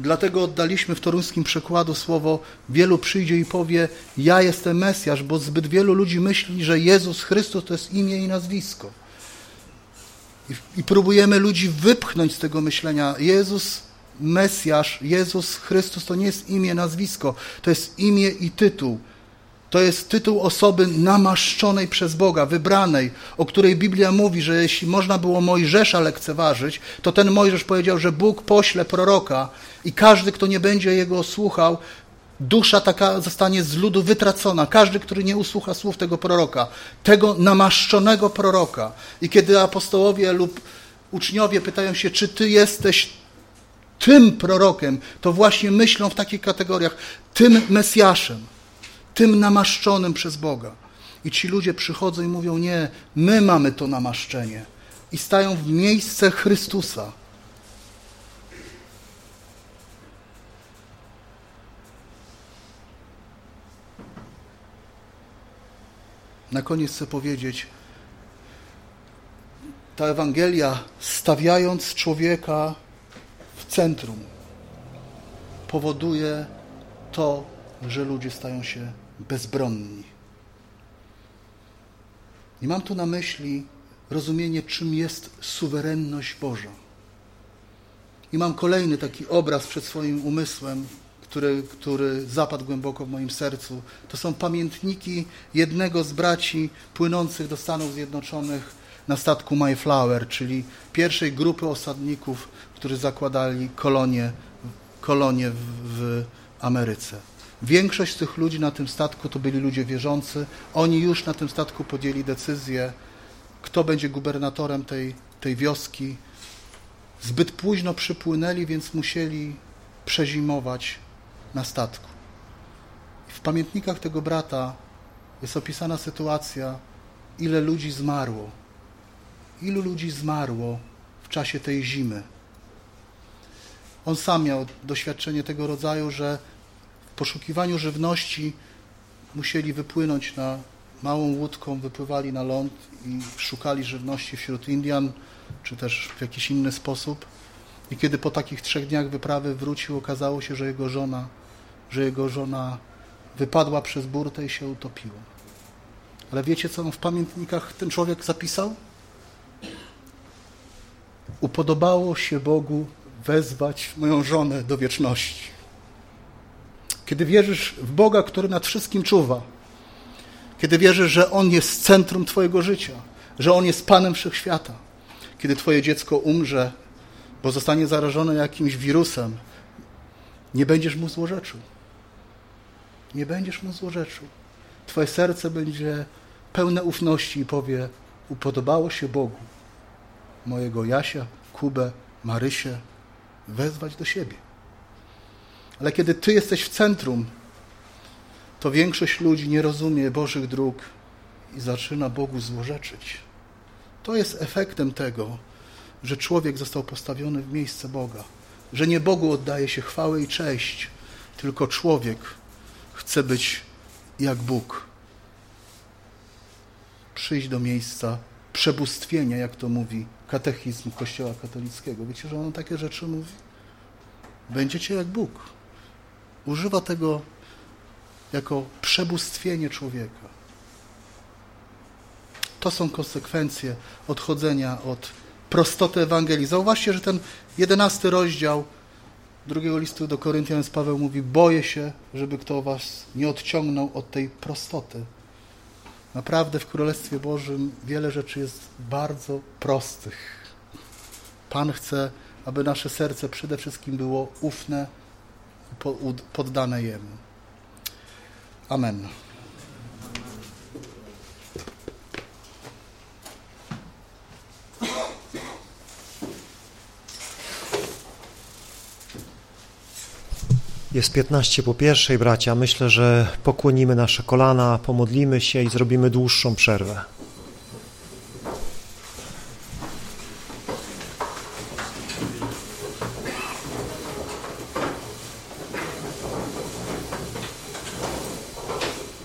Dlatego oddaliśmy w toruńskim przekładu słowo wielu przyjdzie i powie ja jestem Mesjasz, bo zbyt wielu ludzi myśli, że Jezus Chrystus to jest imię i nazwisko. I, i próbujemy ludzi wypchnąć z tego myślenia. Jezus Mesjasz, Jezus Chrystus to nie jest imię, nazwisko, to jest imię i tytuł. To jest tytuł osoby namaszczonej przez Boga, wybranej, o której Biblia mówi, że jeśli można było Mojżesza lekceważyć, to ten Mojżesz powiedział, że Bóg pośle proroka i każdy, kto nie będzie jego słuchał, dusza taka zostanie z ludu wytracona. Każdy, który nie usłucha słów tego proroka, tego namaszczonego proroka. I kiedy apostołowie lub uczniowie pytają się, czy ty jesteś tym prorokiem, to właśnie myślą w takich kategoriach, tym Mesjaszem tym namaszczonym przez Boga. I ci ludzie przychodzą i mówią: Nie, my mamy to namaszczenie. I stają w miejsce Chrystusa. Na koniec chcę powiedzieć, ta Ewangelia, stawiając człowieka w centrum, powoduje to, że ludzie stają się bezbronni. I mam tu na myśli rozumienie, czym jest suwerenność Boża. I mam kolejny taki obraz przed swoim umysłem, który, który zapadł głęboko w moim sercu. To są pamiętniki jednego z braci płynących do Stanów Zjednoczonych na statku Mayflower, czyli pierwszej grupy osadników, którzy zakładali kolonie, kolonie w, w Ameryce. Większość z tych ludzi na tym statku to byli ludzie wierzący. Oni już na tym statku podjęli decyzję, kto będzie gubernatorem tej, tej wioski. Zbyt późno przypłynęli, więc musieli przezimować na statku. W pamiętnikach tego brata jest opisana sytuacja, ile ludzi zmarło. Ilu ludzi zmarło w czasie tej zimy. On sam miał doświadczenie tego rodzaju, że poszukiwaniu żywności musieli wypłynąć na małą łódką, wypływali na ląd i szukali żywności wśród Indian, czy też w jakiś inny sposób. I kiedy po takich trzech dniach wyprawy wrócił, okazało się, że jego żona, że jego żona wypadła przez burtę i się utopiła. Ale wiecie, co w pamiętnikach ten człowiek zapisał? Upodobało się Bogu wezwać moją żonę do wieczności. Kiedy wierzysz w Boga, który nad wszystkim czuwa, kiedy wierzysz, że On jest centrum Twojego życia, że On jest Panem Wszechświata, kiedy Twoje dziecko umrze, bo zostanie zarażone jakimś wirusem, nie będziesz mu złorzeczył. Nie będziesz mu złorzeczył. Twoje serce będzie pełne ufności i powie, upodobało się Bogu mojego Jasia, Kubę, Marysię wezwać do siebie. Ale kiedy Ty jesteś w centrum, to większość ludzi nie rozumie Bożych dróg i zaczyna Bogu złorzeczyć. To jest efektem tego, że człowiek został postawiony w miejsce Boga, że nie Bogu oddaje się chwałę i cześć, tylko człowiek chce być jak Bóg. Przyjść do miejsca przebóstwienia, jak to mówi katechizm Kościoła katolickiego. Wiecie, że on takie rzeczy mówi? Będziecie jak Bóg. Używa tego jako przebóstwienie człowieka. To są konsekwencje odchodzenia od prostoty Ewangelii. Zauważcie, że ten jedenasty rozdział drugiego listu do Koryntian z Paweł mówi, boję się, żeby kto was nie odciągnął od tej prostoty. Naprawdę w Królestwie Bożym wiele rzeczy jest bardzo prostych. Pan chce, aby nasze serce przede wszystkim było ufne poddane Jemu. Amen. Jest 15 po pierwszej, bracia. Myślę, że pokłonimy nasze kolana, pomodlimy się i zrobimy dłuższą przerwę.